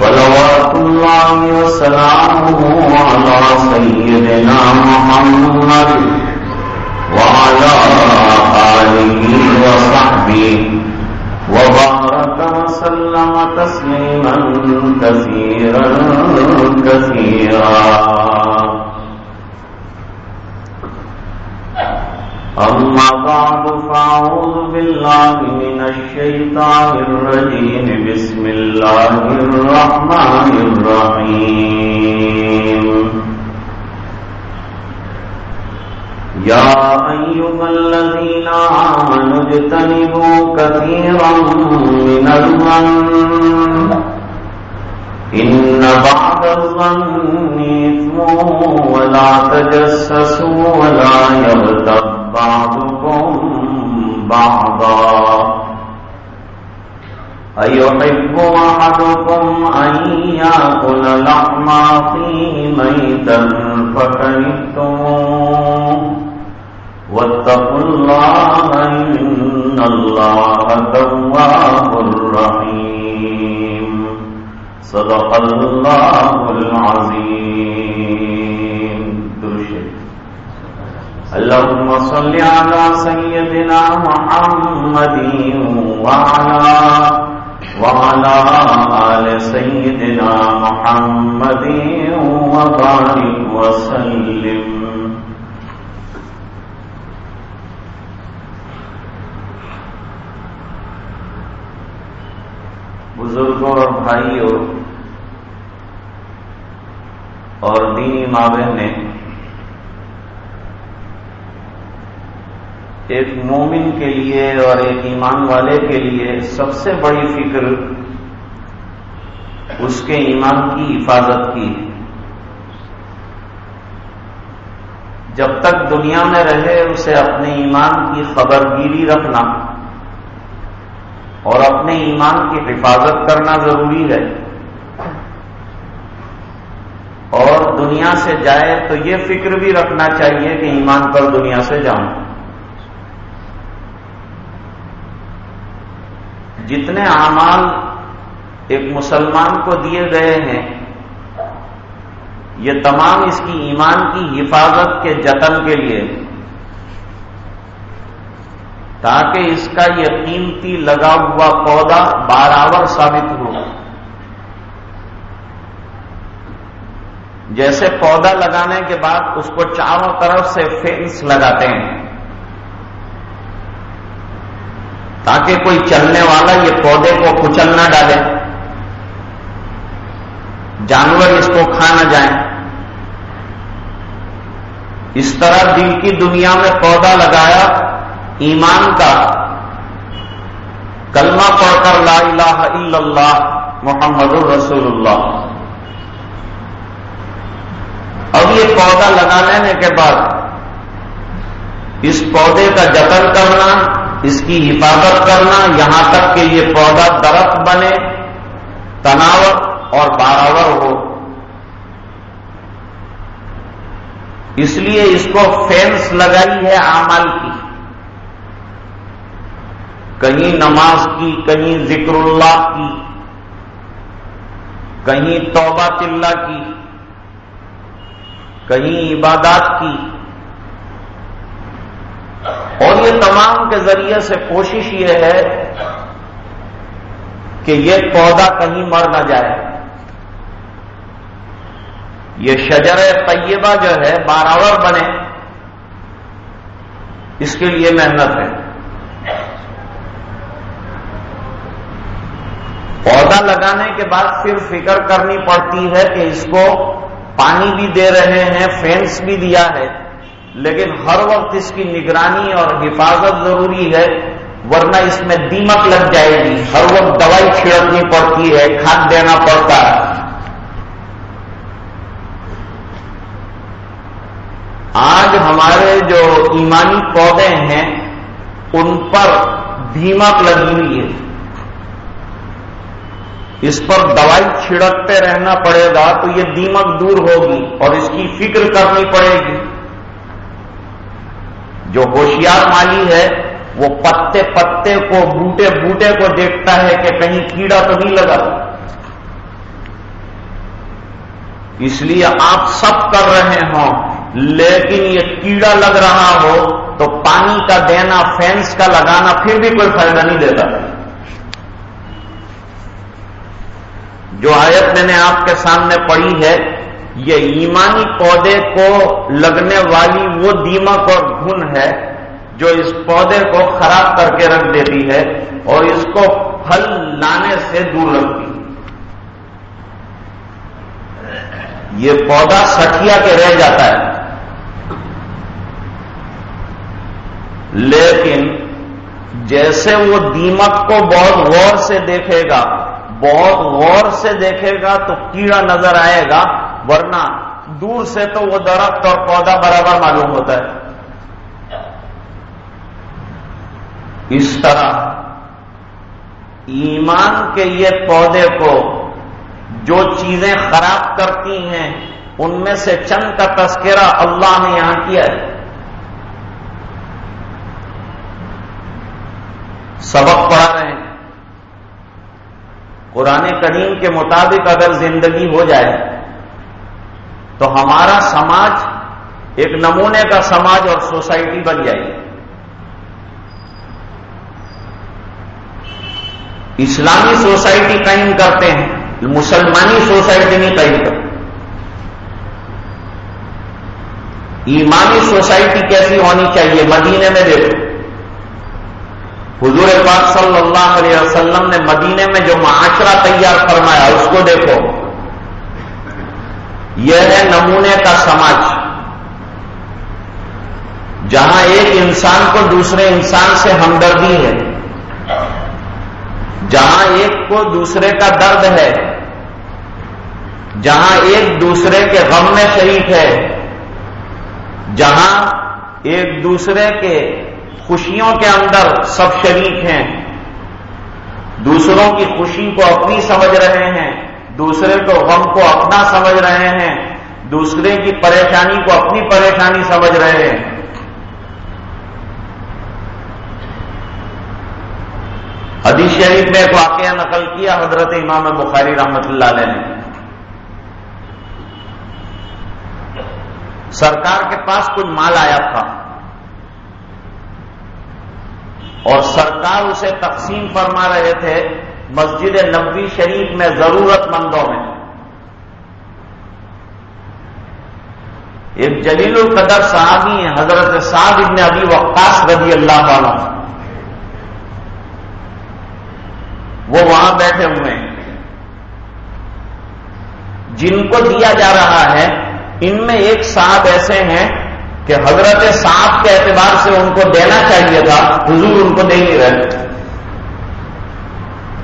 صلوات الله وسلامه على سيدنا محمد وعلى آله وصحبه وبارك وسلم تسليما كثيرا كثيرا أما بعد، فأعوذ بالله من الشيطان الرجيم. بسم الله الرحمن الرحيم. يا أيها الذين آمنوا اجتنبوا كثيرا من الظن. إن بعد الظن إثم ولا تجسسوا ولا يغتب بعضكم بعضا أيحب أحدكم أن يأكل لحم أخيه ميتا فكرهتموه واتقوا الله إن الله تواب رحيم صدق الله العظيم اللهم صل على سيدنا محمد وعلى وعلى آل سيدنا محمد وبارك وسلم. بزرگوں اور بھائیوں اور دینی ماں نے ایک مومن کے لیے اور ایک ایمان والے کے لیے سب سے بڑی فکر اس کے ایمان کی حفاظت کی جب تک دنیا میں رہے اسے اپنے ایمان کی خبر گیری رکھنا اور اپنے ایمان کی حفاظت کرنا ضروری ہے۔ اور دنیا سے جائے تو یہ فکر بھی رکھنا چاہیے کہ ایمان پر دنیا سے جاؤں۔ جتنے اعمال ایک مسلمان کو دیے گئے ہیں، یہ تمام اس کی ایمان کی حفاظت کے جتن کے لیے، تاکہ اس کا یہ قیمتی لگا ہوا پودا بارآور ثابت ہو۔ جیسے پودا لگانے کے بعد اس کو چاروں طرف سے فینس لگاتے ہیں۔ تاکہ کوئی چلنے والا یہ پودے کو کچل نہ ڈالے۔ جانور اس کو کھا نہ جائیں۔ اس طرح دل کی دنیا میں پودا لگایا، ایمان کا۔ کلمہ پڑھ کر لا الہ الا اللہ، محمد الرسول اللہ۔ اب یہ پودا لگا لینے کے بعد اس پودے کا جتن کرنا اس کی حفاظت کرنا یہاں تک کہ یہ پودا درخت بنے، تناور اور باراور ہو۔ اس لیے اس کو فینس لگائی ہے آمال کی۔ کہیں نماز کی، کہیں ذکر اللہ کی، کہیں توبہ تلّہ کی، کہیں عبادات کی۔ اور یہ تمام کے ذریعے سے کوشش یہ ہے کہ یہ پودا کہیں مر نہ جائے۔ یہ شجر طیبہ جو ہے باراور بنے، اس کے لیے محنت ہے۔ پودا لگانے کے بعد پھر فکر کرنی پڑتی ہے کہ اس کو پانی بھی دے رہے ہیں، فینس بھی دیا ہے۔ لیکن ہر وقت اس کی نگرانی اور حفاظت ضروری ہے، ورنہ اس میں دیمک لگ جائے گی۔ ہر وقت دوائی چھڑکنی پڑتی ہے، کھاد دینا پڑتا ہے۔ آج ہمارے جو ایمانی پودے ہیں، ان پر دیمک لگی ہوئی ہے۔ اس پر دوائی چھڑکتے رہنا پڑے گا تو یہ دیمک دور ہوگی اور اس کی فکر کرنی پڑے گی۔ جو ہوشیار مالی ہے، وہ پتے پتے کو، بوٹے بوٹے کو دیکھتا ہے کہ کہیں کیڑا تو نہیں لگا۔ اس لیے آپ سب کر رہے ہوں، لیکن یہ کیڑا لگ رہا ہو تو پانی کا دینا، فینس کا لگانا پھر بھی کوئی فائدہ نہیں دیتا۔ جو آیت میں نے آپ کے سامنے پڑھی ہے یہ ایمانی پودے کو لگنے والی وہ دیمک اور گن ہے جو اس پودے کو خراب کر کے رکھ دیتی ہے اور اس کو پھل لانے سے دور رکھتی یہ پودا سٹیا کے رہ جاتا ہے۔ لیکن جیسے وہ دیمک کو بہت غور سے دیکھے گا بہت غور سے دیکھے گا تو کیڑا نظر آئے گا، ورنہ دور سے تو وہ درخت اور پودا برابر معلوم ہوتا ہے۔ اس طرح ایمان کے یہ پودے کو جو چیزیں خراب کرتی ہیں، ان میں سے چند کا تذکرہ اللہ نے یہاں کیا ہے۔ سبق پڑھا رہے ہیں۔ قرآن کریم کے مطابق اگر زندگی ہو جائے تو ہمارا سماج ایک نمونے کا سماج اور سوسائٹی بن جائے گی۔ اسلامی سوسائٹی قائم کرتے ہیں، مسلمانی سوسائٹی نہیں قائم کرتے۔ ایمانی سوسائٹی کیسی ہونی چاہیے؟ مدینے میں دیکھو۔ حضور پاک صلی اللہ علیہ وسلم نے مدینے میں جو معاشرہ تیار فرمایا، اس کو دیکھو۔ یہ ہے نمونے کا سماج۔ جہاں ایک انسان کو دوسرے انسان سے ہمدردی ہے۔ جہاں ایک کو دوسرے کا درد ہے۔ جہاں ایک دوسرے کے غم میں شریک ہے۔ جہاں ایک دوسرے کے خوشیوں کے اندر سب شریک ہیں۔ دوسروں کی خوشی کو اپنی سمجھ رہے ہیں، دوسرے کو غم کو اپنا سمجھ رہے ہیں، دوسرے کی پریشانی کو اپنی پریشانی سمجھ رہے ہیں۔ حدیث شریف میں ایک واقعہ نقل کیا حضرت امام بخاری رحمت اللہ علیہ نے۔ سرکار کے پاس کچھ مال آیا تھا۔ اور سرکار اسے تقسیم فرما رہے تھے مسجد نبوی شریف میں ضرورت مندوں میں۔ ایک جلیل القدر صحابی ہیں، حضرت صاحب ابن ابی وقاص رضی اللہ عنہ۔ وہ وہاں بیٹھے ہوئے ہیں۔ جن کو دیا جا رہا ہے، ان میں ایک صاحب ایسے ہیں کہ حضرت صاحب کے اعتبار سے ان کو دینا چاہیے تھا، حضور ان کو دے نہیں رہے۔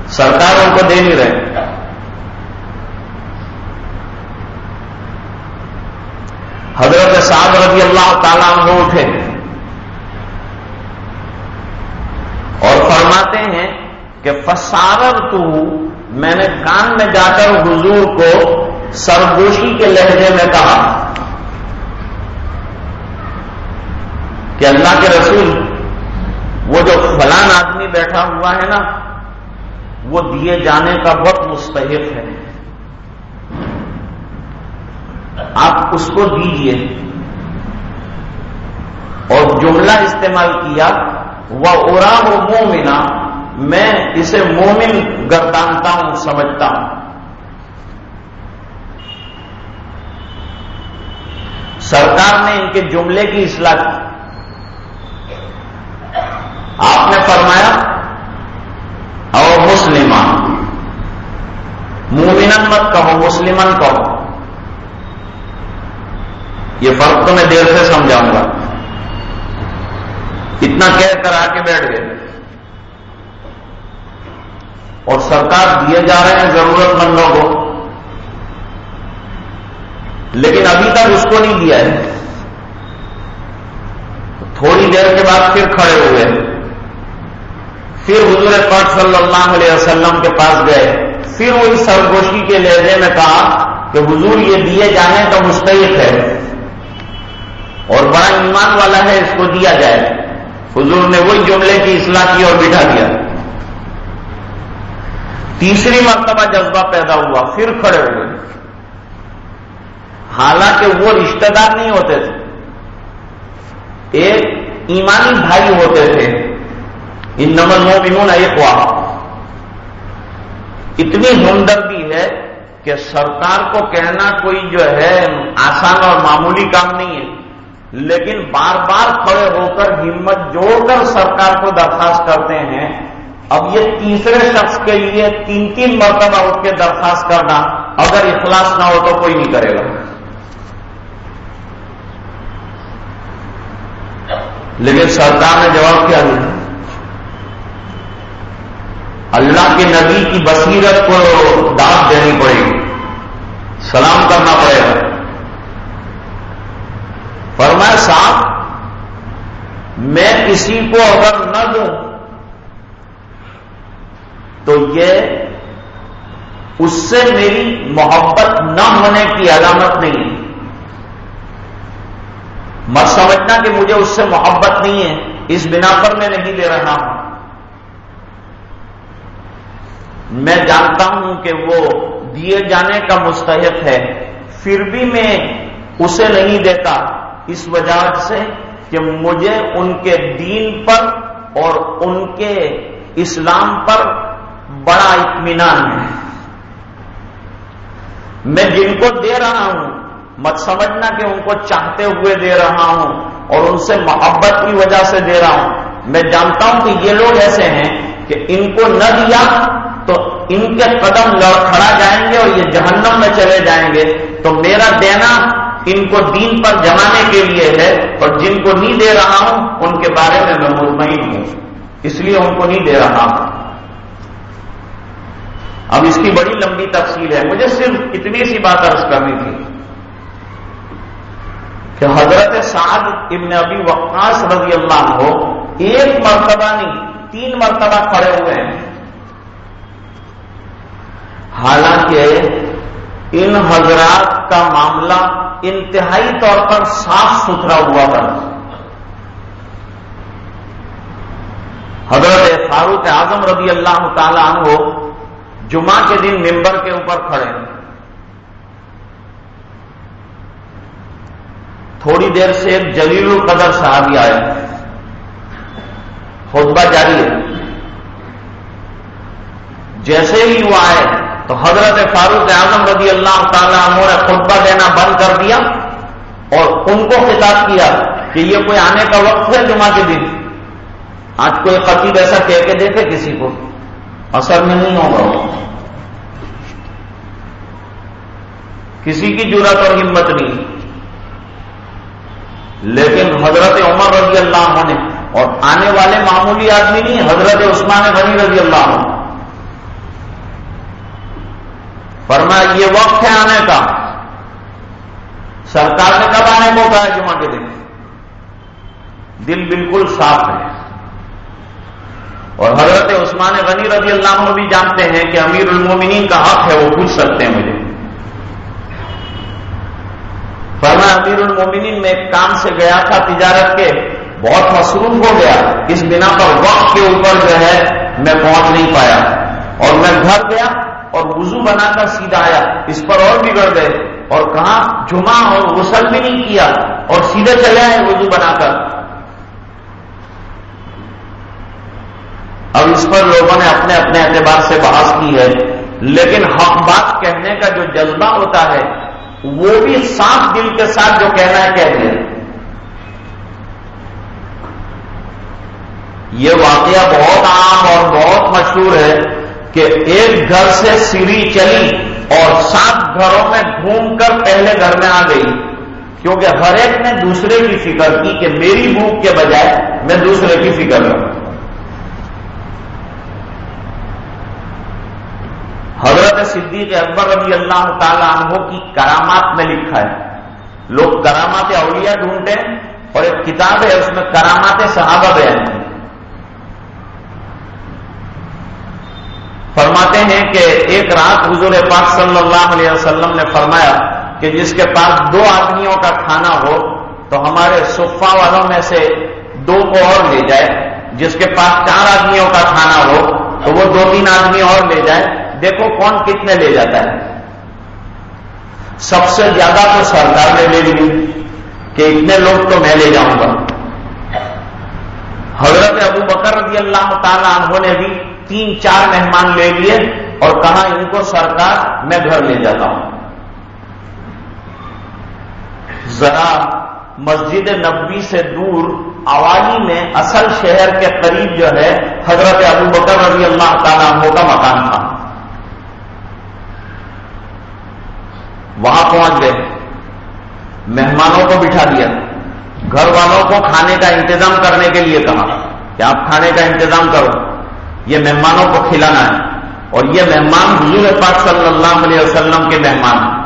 سرکار ان کو دے نہیں رہے۔ حضرت صاحب رضی اللہ تعالیٰ عنہ اٹھے اور فرماتے ہیں کہ فسارر تو میں نے کان میں جا کر حضور کو سرگوشی کے لہجے میں کہا۔ کہ اللہ کے رسول وہ جو فلان آدمی بیٹھا ہوا ہے نا، وہ دیے جانے کا بہت مستحق ہے۔ آپ اس کو دیجیے اور جملہ استعمال کیا وہ ارام و مومنا میں اسے مومن گردانتا ہوں، سمجھتا ہوں۔ سرکار نے ان کے جملے کی اصلاح کی۔ آپ نے فرمایا اور مسلمان مومن مت کہو مسلمان کہو. یہ فرق تو میں دیر سے سمجھاؤں گا۔ اتنا کہہ کر آ کے بیٹھ گئے۔ اور سرکار دیے جا رہے ہیں ضرورت مندوں کو۔ لیکن ابھی تک اس کو نہیں دیا ہے۔ تھوڑی دیر کے بعد پھر کھڑے ہوئے پھر حضور پاک صلی اللہ علیہ وسلم کے پاس گئے۔ پھر وہی سرگوشی کے لہجے میں کہا کہ حضور یہ دیے جانے کا مستحق ہے اور بڑا ایمان والا ہے، اس کو دیا جائے۔ حضور نے وہی جملے کی اصلاح کی اور بٹھا دیا۔ تیسری مرتبہ جذبہ پیدا ہوا، پھر کھڑے ہوئے حالانکہ وہ رشتہ دار نہیں ہوتے تھے۔ ایک ایمانی بھائی ہوتے تھے۔ ان نمل مومنون ایک ہوا اتنی ہمدردی ہے کہ سرکار کو کہنا کوئی جو ہے آسان اور معمولی کام نہیں ہے، لیکن بار بار کھڑے ہو کر ہمت جوڑ کر سرکار کو درخواست کرتے ہیں۔ اب یہ تیسرے شخص کے لیے تین تین مرتبہ اٹھ کے درخواست کرنا اگر اخلاص نہ ہو تو کوئی نہیں کرے گا۔ لیکن سرکار نے جواب کیا۔ دیا اللہ کے نبی کی بصیرت کو داد دینی پڑے گی۔ سلام کرنا پڑے گا۔ فرمایا، صاحب، میں کسی کو اگر نہ دوں تو یہ اس سے میری محبت نہ ہونے کی علامت نہیں ہے۔ مت سمجھنا کہ مجھے اس سے محبت نہیں ہے۔ اس بنا پر میں نہیں دے رہا ہوں۔ میں جانتا ہوں کہ وہ دیے جانے کا مستحق ہے، پھر بھی میں اسے نہیں دیتا۔ اس وجہ سے کہ مجھے ان کے دین پر اور ان کے اسلام پر بڑا اطمینان ہے۔ میں جن کو دے رہا ہوں، مت سمجھنا کہ ان کو چاہتے ہوئے دے رہا ہوں اور ان سے محبت کی وجہ سے دے رہا ہوں۔ میں جانتا ہوں کہ یہ لوگ ایسے ہیں کہ ان کو نہ دیا تو ان کے قدم لڑکھڑا جائیں گے اور یہ جہنم میں چلے جائیں گے۔ تو میرا دینا ان کو دین پر جمانے کے لیے ہے اور جن کو نہیں دے رہا ہوں، ان کے بارے میں میں مطمئن ہوں۔ اس لیے ان کو نہیں دے رہا۔ ہوں اب اس کی بڑی لمبی تفصیل ہے۔ مجھے صرف اتنی سی بات عرض کرنی تھی کہ حضرت سعد ابن ابی وقاص رضی اللہ ہو ایک مرتبہ نہیں، تین مرتبہ کھڑے ہوئے ہیں۔ حالانکہ ان حضرات کا معاملہ انتہائی طور پر صاف ستھرا ہوا تھا حضرت فاروق اعظم رضی اللہ تعالیٰ عنہ جمعہ کے دن ممبر کے اوپر کھڑے۔ تھوڑی دیر سے ایک جلیل القدر صاحب آئے۔ خطبہ جاری ہے۔ جیسے ہی وہ آئے تو حضرت فاروق اعظم رضی اللہ تعالیٰ عنہ نے خطبہ دینا بند کر دیا اور ان کو خطاب کیا کہ یہ کوئی آنے کا وقت ہے جمعہ کے دن؟ آج کوئی خطیب ایسا کہہ کے دیکھے کسی کو؟ اثر میں نہیں ہوگا۔ کسی کی ضرورت اور ہمت نہیں۔ لیکن حضرت عمر رضی اللہ عنہ نے، اور آنے والے معمولی آدمی نہیں، حضرت عثمان غنی رضی اللہ عنہ۔ فرمایا یہ وقت ہے آنے کا۔ سرکار نے کب آنے کو کہا جمعہ کے دن؟ دل بالکل صاف ہے۔ اور حضرت عثمان غنی رضی اللہ عنہ بھی جانتے ہیں کہ امیر المومنین کا حق ہے، وہ پوچھ سکتے ہیں مجھے۔ فرما امیر المومنین میں ایک کام سے گیا تھا تجارت کے، بہت مصروف ہو گیا۔ اس بنا پر وقت کے اوپر جو ہے، میں پہنچ نہیں پایا۔ اور میں گھر گیا۔ اور وضو بنا کر سیدھا آیا۔ اس پر اور بگڑ گئے اور کہاں؟ جمعہ اور غسل بھی نہیں کیا اور سیدھے چلے آئے وضو بنا کر۔ اب اس پر لوگوں نے اپنے اپنے اعتبار سے بحث کی ہے۔ لیکن حق بات کہنے کا جو جذبہ ہوتا ہے، وہ بھی صاف دل کے ساتھ جو کہنا ہے، کہہ دیا۔ یہ واقعہ بہت عام اور بہت مشہور ہے۔ کہ ایک گھر سے سیڑھی چلی اور سات گھروں میں گھوم کر پہلے گھر میں آ گئی۔ کیونکہ ہر ایک نے دوسرے کی فکر کی کہ میری بھوک کے بجائے میں دوسرے کی فکر کروں۔ حضرت صدیق اکبر رضی اللہ تعالی عنہ کی کرامات میں لکھا ہے۔ لوگ کرامات اولیاء ڈھونڈتے اور ایک کتاب ہے، اس میں کرامات صحابہ بیان کی فرماتے ہیں کہ ایک رات حضور پاک صلی اللہ علیہ وسلم نے فرمایا کہ جس کے پاس دو آدمیوں کا کھانا ہو تو ہمارے صفا والوں میں سے دو کو اور لے جائے۔ جس کے پاس چار آدمیوں کا کھانا ہو تو وہ دو تین آدمی اور لے جائے۔ دیکھو کون کتنے لے جاتا ہے۔ سب سے زیادہ تو سرکار نے لے لی کہ اتنے لوگ تو میں لے جاؤں گا۔ حضرت ابو بکر رضی اللہ تعالی عنہ نے بھی تین چار مہمان لے لیے اور کہا ان کو سرکار میں گھر لے جاتا ہوں۔ ذرا مسجد نبی سے دور آوالی میں اصل شہر کے قریب جو ہے، حضرت ابو بکر رضی اللہ تعالیٰ عنہ کا مکان تھا۔ وہاں پہنچ گئے۔ مہمانوں کو بٹھا دیا۔ گھر والوں کو کھانے کا انتظام کرنے کے لیے کہا کہ آپ کھانے کا انتظام کرو۔ یہ مہمانوں کو کھلانا ہے۔ اور یہ مہمان حضور پاک صلی اللہ علیہ وسلم کے مہمان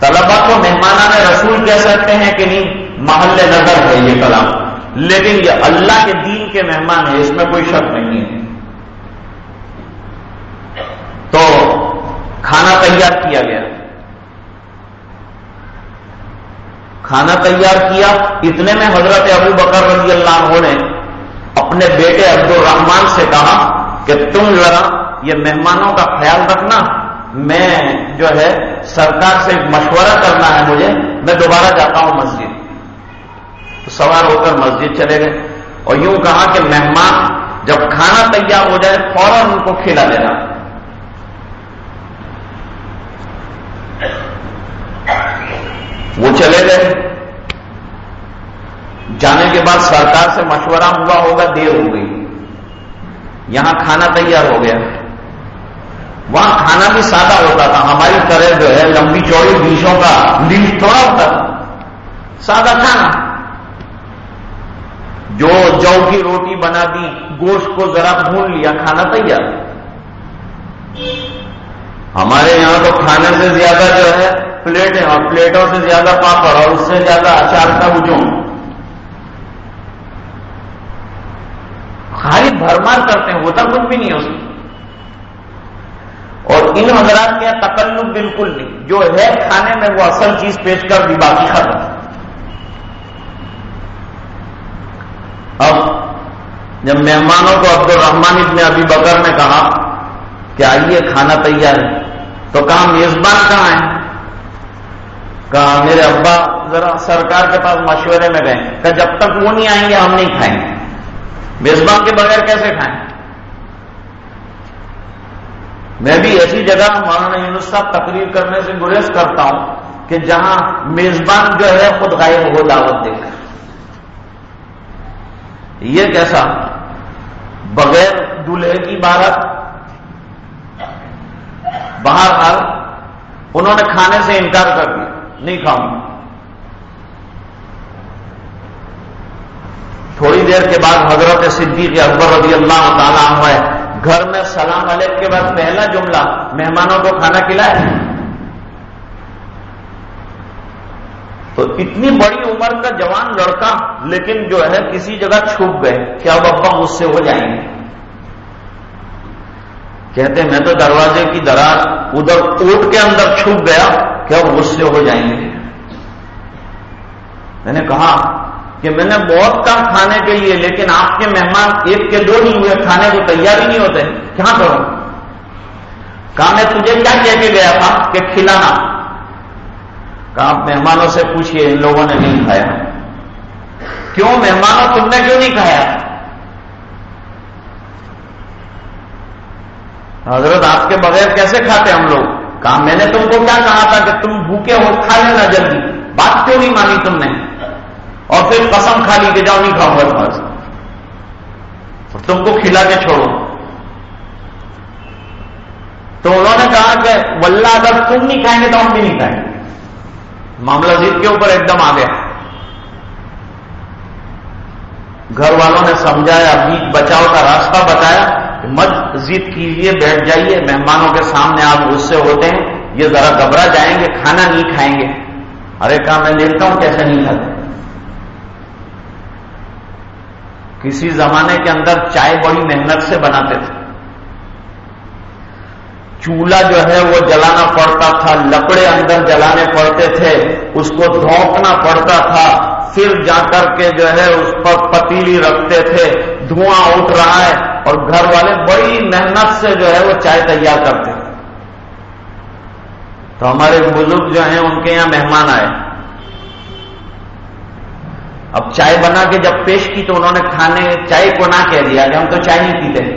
طلبا کو مہمانہ رسول کہہ سکتے ہیں کہ نہیں، محل نظر ہے یہ کلام۔ لیکن یہ اللہ کے دین کے مہمان ہیں، اس میں کوئی شک نہیں ہے۔ تو کھانا تیار کیا گیا۔ کھانا تیار کیا، اتنے میں حضرت ابو بکر رضی اللہ عنہ نے اپنے بیٹے عبد الرحمان سے کہا کہ تم ذرا یہ مہمانوں کا خیال رکھنا، میں جو ہے سرکار سے مشورہ کرنا ہے مجھے، میں دوبارہ جاتا ہوں مسجد۔ تو سوار ہو کر مسجد چلے گئے۔ اور یوں کہا کہ مہمان جب کھانا تیار ہو جائے، فوراً ان کو کھلا دینا وہ چلے گئے۔ جانے کے بعد سرکار سے مشورہ ہوا ہوگا، دیر ہو گئی۔ یہاں کھانا تیار ہو گیا۔ وہاں کھانا بھی سادہ ہوتا تھا۔ ہماری طرح جو ہے، لمبی چوڑی بیچوں کا دل تھوڑا ہوتا تھا۔ سادہ کھانا۔ جو جو کی روٹی بنا دی، گوشت کو ذرا بھون لیا، کھانا تیار۔ ہمارے یہاں تو کھانے سے زیادہ جو ہے، پلیٹیں اور پلیٹوں سے زیادہ پاپڑ اور اس سے زیادہ اچار کا ہجوم خالی بھرمار کرتے ہیں ہوتا کچھ بھی نہیں اس اور ان حضرات کے تکلب بالکل نہیں۔ جو ہے کھانے میں، وہ اصل چیز پیش کر دی، باقی ختم۔ اب جب مہمانوں کو عبد الرحمان ابن ابھی بکر نے کہا کہ آئیے، کھانا تیار ہے۔ تو کہا، میزبان کہاں ہے کہا، میرے ابا ذرا سرکار کے پاس مشورے میں گئے کہ جب تک وہ نہیں آئیں گے، ہم نہیں کھائیں گے۔ میزبان کے بغیر کیسے کھائیں؟ میں بھی ایسی جگہ مولانا یونس صاحب تقریر کرنے سے گریز کرتا ہوں کہ جہاں میزبان جو ہے خود غائب ہو دعوت دے کر۔ یہ کیسا؟ بغیر دلہے کی بارت بہرحال انہوں نے کھانے سے انکار کر دیا۔ نہیں کھاؤں۔ تھوڑی دیر کے بعد حضرت صدیق اکبر رضی اللہ تعالیٰ عنہ ہے۔ گھر میں سلام علیک کے بعد پہلا جملہ، مہمانوں کو کھانا کھلائے۔ تو اتنی بڑی عمر کا جوان لڑکا، لیکن جو ہے کسی جگہ چھپ گئے۔ کیا اب ابا مجھ سے ہو جائیں گے؟ کہتے میں تو دروازے کی دراز ادھر کوٹ کے اندر چھپ گیا، کیا اب غصے ہو جائیں گے؟ میں نے کہا کہ میں نے بہت کم کھانے کے لیے، لیکن آپ کے مہمان ایک کے دو نہیں ہوئے، کھانے کو تیار ہی نہیں ہوتے۔ کیا کروں کہا میں تجھے کیا کہہ کے گیا تھا کہ کھلانا؟ کہا، آپ مہمانوں سے پوچھئے، ان لوگوں نے نہیں کھایا۔ کیوں مہمانوں تم نے کیوں نہیں کھایا؟ حضرت، آپ کے بغیر کیسے کھاتے ہم لوگ؟ کہا، میں نے تم کو کیا کہا تھا کہ تم بھوکے ہو کھا لینا جلدی۔ بات کیوں نہیں مانی تم نے؟ اور پھر قسم کھا لی کہ جاؤ نہیں کھاؤں گا تمہارے اور تم کو کھلا کے چھوڑو۔ تو انہوں نے کہا کہ ولہ اگر تم نہیں کھائیں گے تو ہم بھی نہیں کھائیں گے۔ معاملہ ضد کے اوپر ایک دم آ گیا۔ گھر والوں نے سمجھایا بیچ بچاؤ کا راستہ بتایا مسجد کیجیے، بیٹھ جائیے، مہمانوں کے سامنے آپ غصے ہوتے ہیں، یہ ذرا گھبرا جائیں گے، کھانا نہیں کھائیں گے۔ ارے کہا، میں لیتا ہوں کیسے نہیں کھاتے۔ کسی زمانے کے اندر چائے بڑی محنت سے بناتے تھے۔ چولہا جو ہے وہ جلانا پڑتا تھا، لکڑے اندر جلانے پڑتے تھے، اس کو دھونکنا پڑتا تھا۔ پھر جا کر کے جو ہے اس پر پتیلی رکھتے تھے، دھواں اٹھ رہا ہے اور گھر والے بڑی محنت سے جو ہے وہ چائے تیار کرتے تھے۔ تو ہمارے بزرگ جو ہیں، ان کے یہاں مہمان آئے۔ اب چائے بنا کے جب پیش کی تو انہوں نے کھانے چائے کو نہ کہہ دیا کہ ہم تو چائے نہیں پیتے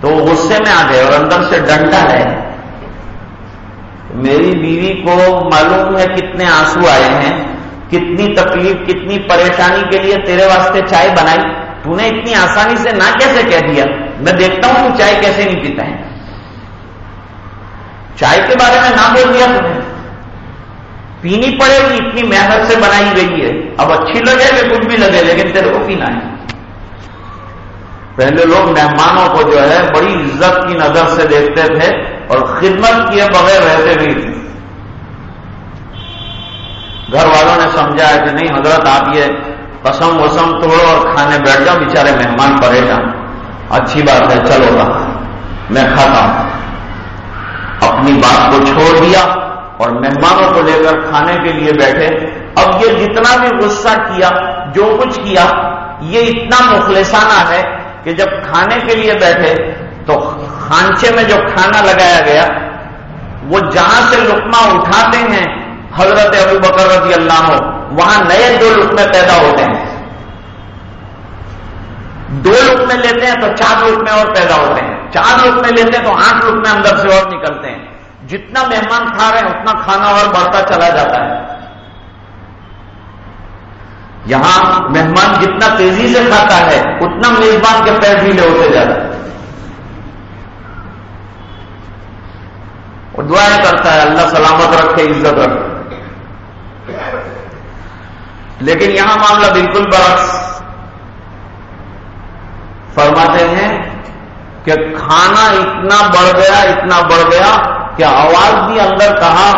تو غصے میں آ گئے اور اندر سے ڈنڈا ہے۔ میری بیوی کو معلوم ہے کتنے آنسو آئے ہیں، کتنی تکلیف، کتنی پریشانی کے لیے تیرے واسطے چائے بنائی۔ تو نے اتنی آسانی سے نہ کیسے کہہ دیا؟ میں دیکھتا ہوں تو چائے کیسے نہیں پیتا ہے چائے کے بارے میں نہ بول دیا تمہیں پینی پڑے گی اتنی محنت سے بنائی گئی ہے۔ اب اچھی لگے کہ کچھ بھی لگے، لیکن تیرے کو پینا ہے۔ پہلے لوگ مہمانوں کو جو ہے، بڑی عزت کی نظر سے دیکھتے تھے اور خدمت کیے بغیر رہتے بھی تھے۔ گھر والوں نے سمجھا کہ نہیں، حضرت آپ یہ قسم وسم توڑو اور کھانے بیٹھ جاؤ بےچارے مہمان پریشان اچھی بات ہے، چلو گا۔ میں کھاتا ہوں۔ اپنی بات کو چھوڑ دیا۔ اور مہمانوں کو لے کر کھانے کے لیے بیٹھے۔ اب یہ جتنا بھی غصہ کیا، جو کچھ کیا، یہ اتنا مخلصانہ ہے کہ جب کھانے کے لیے بیٹھے تو خانچے میں جو کھانا لگایا گیا، وہ جہاں سے لکما اٹھاتے ہیں، حضرت ابو بکر رضی اللہ ہو وہاں نئے دو لکمے پیدا ہوتے ہیں۔ دو لکمے لیتے ہیں تو چار لکمے اور پیدا ہوتے ہیں۔ چار لکمے لیتے ہیں تو آٹھ لکمے اندر سے اور نکلتے ہیں۔ جتنا مہمان کھا رہے ہیں، اتنا کھانا اور بڑھتا چلا جاتا ہے۔ یہاں مہمان جتنا تیزی سے کھاتا ہے، اتنا میزبان کے پیر ڈھیلے ہوتے جاتے ہیں۔ وہ دعائیں کرتا ہے، اللہ سلامت رکھے، عزت رکھے۔ لیکن یہاں معاملہ بالکل برعکس۔ فرماتے ہیں کہ کھانا اتنا بڑھ گیا، اتنا بڑھ گیا کہ آواز بھی اندر کہا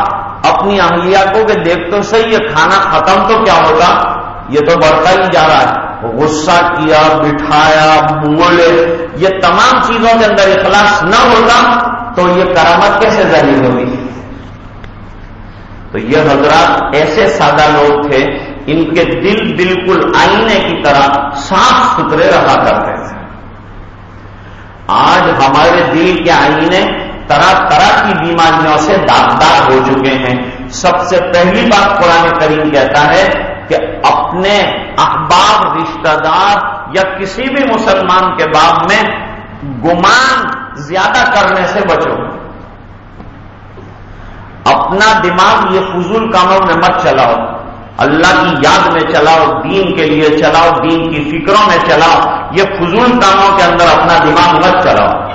اپنی اہلیہ کو کہ دیکھ تو صحیح یہ کھانا ختم تو کیا ہوگا؟ یہ تو بڑھتا ہی جا رہا ہے۔ غصہ کیا، بٹھایا بولے یہ تمام چیزوں کے اندر اخلاص نہ ہوگا تو یہ کرامت کیسے ظاہر ہوگی؟ تو یہ حضرات ایسے سادہ لوگ تھے، ان کے دل بالکل آئینے کی طرح صاف ستھرے رہا کرتے تھے۔ آج ہمارے دل کے آئینے طرح طرح کی بیماریوں سے داغدار ہو چکے ہیں۔ سب سے پہلی بات قرآن کریم کہتا ہے کہ اپنے احباب، رشتہ دار یا کسی بھی مسلمان کے باب میں گمان زیادہ کرنے سے بچو۔ اپنا دماغ یہ فضول کاموں میں مت چلاؤ۔ اللہ کی یاد میں چلاؤ، دین کے لیے چلاؤ، دین کی فکروں میں چلاؤ۔ یہ فضول کاموں کے اندر اپنا دماغ مت چلاؤ۔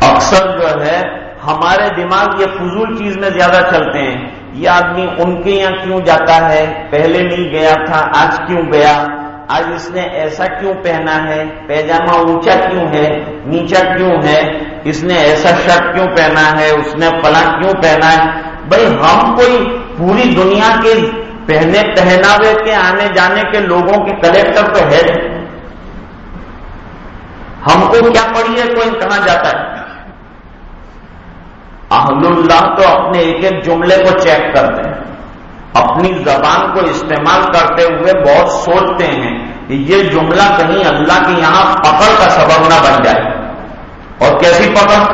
اکثر جو ہے، ہمارے دماغ یہ فضول چیز میں زیادہ چلتے ہیں۔ یہ آدمی ان کے یہاں کیوں جاتا ہے؟ پہلے نہیں گیا تھا، آج کیوں گیا؟ آج اس نے ایسا کیوں پہنا ہے؟ پیجامہ اونچا کیوں ہے؟ نیچا کیوں ہے؟ اس نے ایسا شرٹ کیوں پہنا ہے؟ اس نے پلا کیوں پہنا ہے؟ بھائی، ہم کوئی پوری دنیا کے پہنے پہناوے کے، آنے جانے کے لوگوں کے کلیکٹر تو ہے۔ ہم کو کیا پڑی ہے؟ کوئی کہاں جاتا ہے؟ اہل اللہ تو اپنے ایک ایک جملے کو چیک کرتے ہیں۔ اپنی زبان کو استعمال کرتے ہوئے بہت سوچتے ہیں کہ یہ جملہ کہیں اللہ کے یہاں پکڑ کا سبب نہ بن جائے۔ اور کیسی پکڑ؟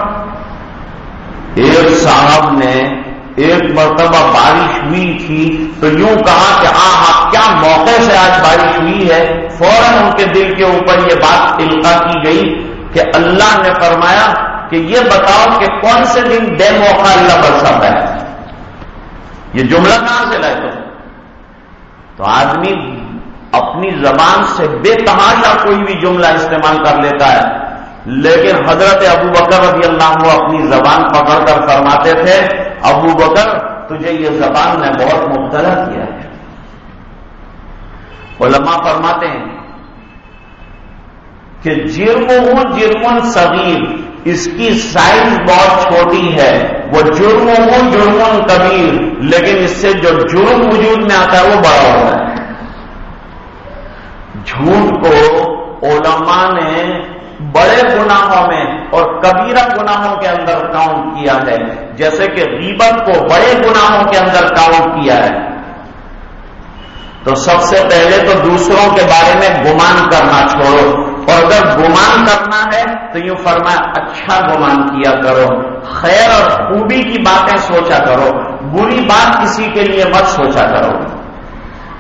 ایک صاحب نے ایک مرتبہ بارش ہوئی تھی تو یوں کہا کہ ہاں ہاں کیا موقع سے آج بارش ہوئی ہے؟ فوراً ان کے دل کے اوپر یہ بات القا کی گئی کہ اللہ نے فرمایا کہ یہ بتاؤ کہ کون سے دن بے موقع اللہ برساتا ہے؟ یہ جملہ کہاں سے لائے تو تو آدمی اپنی زبان سے بے تماشا کوئی بھی جملہ استعمال کر لیتا ہے، لیکن حضرت ابو بکر رضی اللہ عنہ اپنی زبان پکڑ کر فرماتے تھے، ابو بکر، تجھے یہ زبان نے بہت مبتلا کیا ہے۔ علماء فرماتے ہیں کہ جرم ہوں جرمن صغیر اس کی سائز بہت چھوٹی ہے۔ وہ جرم ہوں جرمن کبیر، لیکن اس سے جو جرم وجود میں آتا ہے، وہ بڑا ہوتا ہے۔ جھوٹ کو علماء نے بڑے گناہوں میں اور کبیرہ گناہوں کے اندر کاؤنٹ کیا ہے۔ جیسے کہ غیبت کو بڑے گناہوں کے اندر کاؤنٹ کیا ہے۔ تو سب سے پہلے تو دوسروں کے بارے میں گمان کرنا چھوڑو۔ اور اگر گمان کرنا ہے تو یوں فرمایا اچھا گمان کیا کرو۔ خیر اور خوبی کی باتیں سوچا کرو۔ بری بات کسی کے لیے مت سوچا کرو۔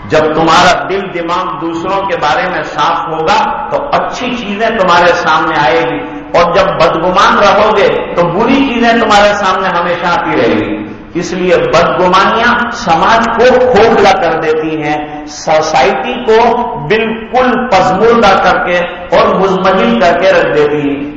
جب تمہارا دل دماغ دوسروں کے بارے میں صاف ہوگا تو اچھی چیزیں تمہارے سامنے آئے گی۔ اور جب بدگمان رہو گے تو بری چیزیں تمہارے سامنے ہمیشہ آتی رہے گی۔ اس لیے بدگمانیاں سماج کو کھوکھلا کر دیتی ہیں، سوسائٹی کو بالکل پزمولہ کر کے اور مزمل کر کے رکھ دیتی ہے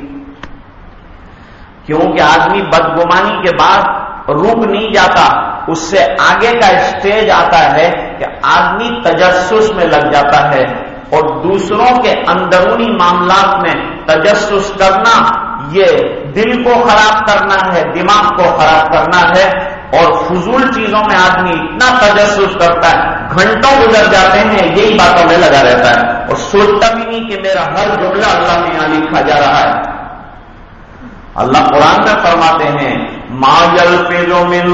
کیونکہ آدمی بدگمانی کے بعد رک نہیں جاتا، اس سے آگے کا اسٹیج آتا ہے کہ آدمی تجسس میں لگ جاتا ہے اور دوسروں کے اندرونی معاملات میں تجسس کرنا، یہ دل کو خراب کرنا ہے، دماغ کو خراب کرنا ہے۔ اور فضول چیزوں میں آدمی اتنا تجسس کرتا ہے، گھنٹوں گزر جاتے ہیں، یہی باتوں میں لگا رہتا ہے۔ اور سوچتا بھی نہیں کہ میرا ہر جملہ اللہ میں یہاں لکھا جا رہا ہے۔ اللہ قرآن میں فرماتے ہیں ماجل پہ جو من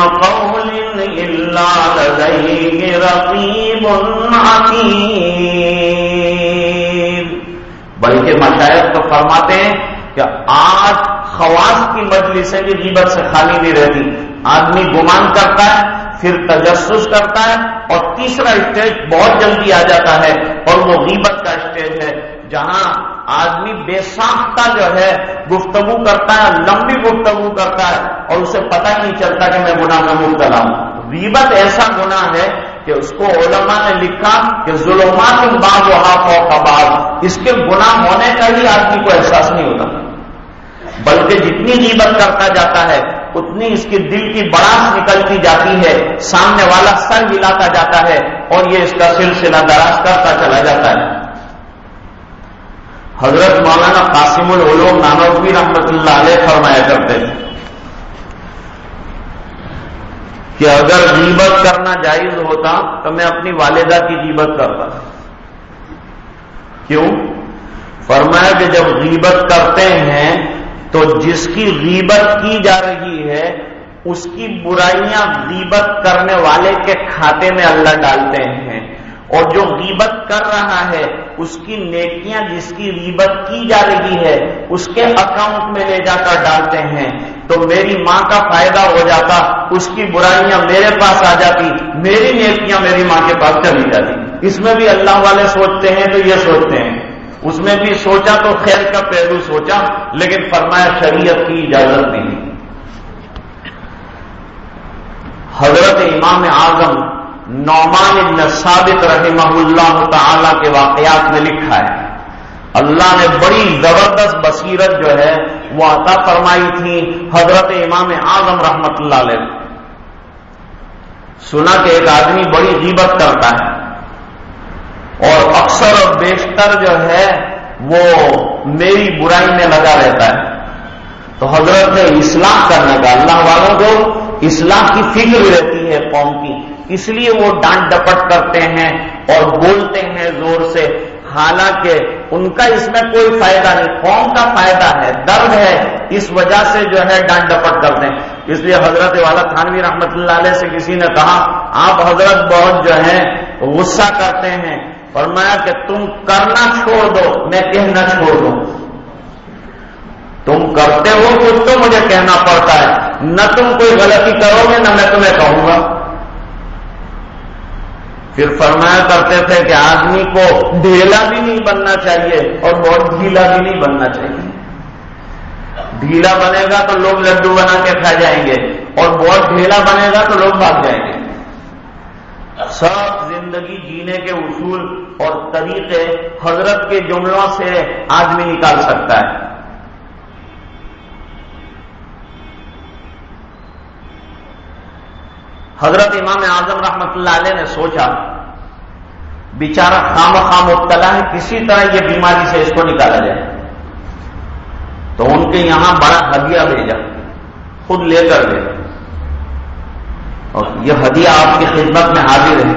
بلکہ مشاعر تو فرماتے ہیں کہ آج خواص کی مجلسیں بھی غیبت سے خالی نہیں رہتی۔ آدمی گمان کرتا ہے، پھر تجسس کرتا ہے اور تیسرا اسٹیج بہت جلدی آ جاتا ہے اور وہ غیبت کا اسٹیج ہے۔ جہاں آدمی بے ساختہ جو ہے، گفتگو کرتا ہے، لمبی گفتگو کرتا ہے اور اسے پتہ نہیں چلتا کہ میں گناہ میں مبتلا ہوں۔ غیبت ایسا گناہ ہے کہ اس کو علماء نے لکھا کہ ظلمات بعض و ہاتھ اس کے گناہ ہونے کا ہی آدمی کو احساس نہیں ہوتا۔ بلکہ جتنی غیبت کرتا جاتا ہے، اتنی اس کی دل کی بڑاس نکلتی جاتی ہے، سامنے والا سر ملاتا جاتا ہے اور یہ اس کا سلسلہ دراز کرتا چلا جاتا ہے۔ حضرت مولانا قاسم العلوم نانوی رحمت اللہ علیہ فرمایا کرتے تھے کہ اگر غیبت کرنا جائز ہوتا تو میں اپنی والدہ کی غیبت کرتا۔ کیوں؟ فرمایا کہ جب غیبت کرتے ہیں تو جس کی غیبت کی جا رہی ہے، اس کی برائیاں غیبت کرنے والے کے کھاتے میں اللہ ڈالتے ہیں۔ اور جو غیبت کر رہا ہے، اس کی نیکیاں جس کی غیبت کی جا رہی ہے، اس کے اکاؤنٹ میں لے جا کر ڈالتے ہیں۔ تو میری ماں کا فائدہ ہو جاتا، اس کی برائیاں میرے پاس آ جاتی، میری نیکیاں میری ماں کے پاس چلی جاتی۔ اس میں بھی اللہ والے سوچتے ہیں تو یہ سوچتے ہیں۔ اس میں بھی سوچا تو خیر کا پہلو سوچا، لیکن فرمایا شریعت کی اجازت نہیں۔ حضرت امام اعظم نعمان ابن ثابت رحمہ اللہ تعالی کے واقعات میں لکھا ہے۔ اللہ نے بڑی زبردست بصیرت جو ہے، وہ عطا فرمائی تھی حضرت امام اعظم رحمت اللہ علیہ۔ سنا کہ ایک آدمی بڑی غیبت کرتا ہے۔ اور اکثر اور بیشتر جو ہے وہ میری برائی میں لگا رہتا ہے۔ تو حضرت نے اصلاح کرنے کا اللہ والوں کو اصلاح کی فکر رہتی ہے قوم کی۔ اس لیے وہ ڈانٹ ڈپٹ کرتے ہیں اور بولتے ہیں زور سے۔ حالانکہ ان کا اس میں کوئی فائدہ نہیں، قوم کا فائدہ ہے، درد ہے۔ اس وجہ سے جو ہے ڈانٹ ڈپٹ کرتے ہیں۔ اس لیے حضرت والا تھانوی رحمت اللہ علیہ سے کسی نے کہا، آپ حضرت بہت جو ہے غصہ کرتے ہیں۔ فرمایا کہ تم کرنا چھوڑ دو، میں کہنا چھوڑ دوں۔ تم کرتے ہو کچھ تو مجھے کہنا پڑتا ہے۔ نہ تم کوئی غلطی کرو گے، نہ میں تمہیں کہوں گا۔ پھر فرمایا کرتے تھے کہ آدمی کو ڈھیلا بھی نہیں بننا چاہیے اور بہت ڈھیلا بھی نہیں بننا چاہیے۔ ڈھیلا بنے گا تو لوگ لڈو بنا کے کھا جائیں گے اور بہت ڈھیلا بنے گا تو لوگ بھاگ جائیں گے۔ سب زندگی جینے کے اصول اور طریقے حضرت کے جملوں سے آدمی نکال سکتا ہے۔ حضرت امام اعظم رحمت اللہ علیہ نے سوچا، بیچارہ خام خام مبتلا ہے، کسی طرح یہ بیماری سے اس کو نکالا جائے۔ تو ان کے یہاں بڑا ہدیہ بھیجا، خود لے کر گئے۔ اور یہ ہدیہ آپ کی خدمت میں حاضر ہے۔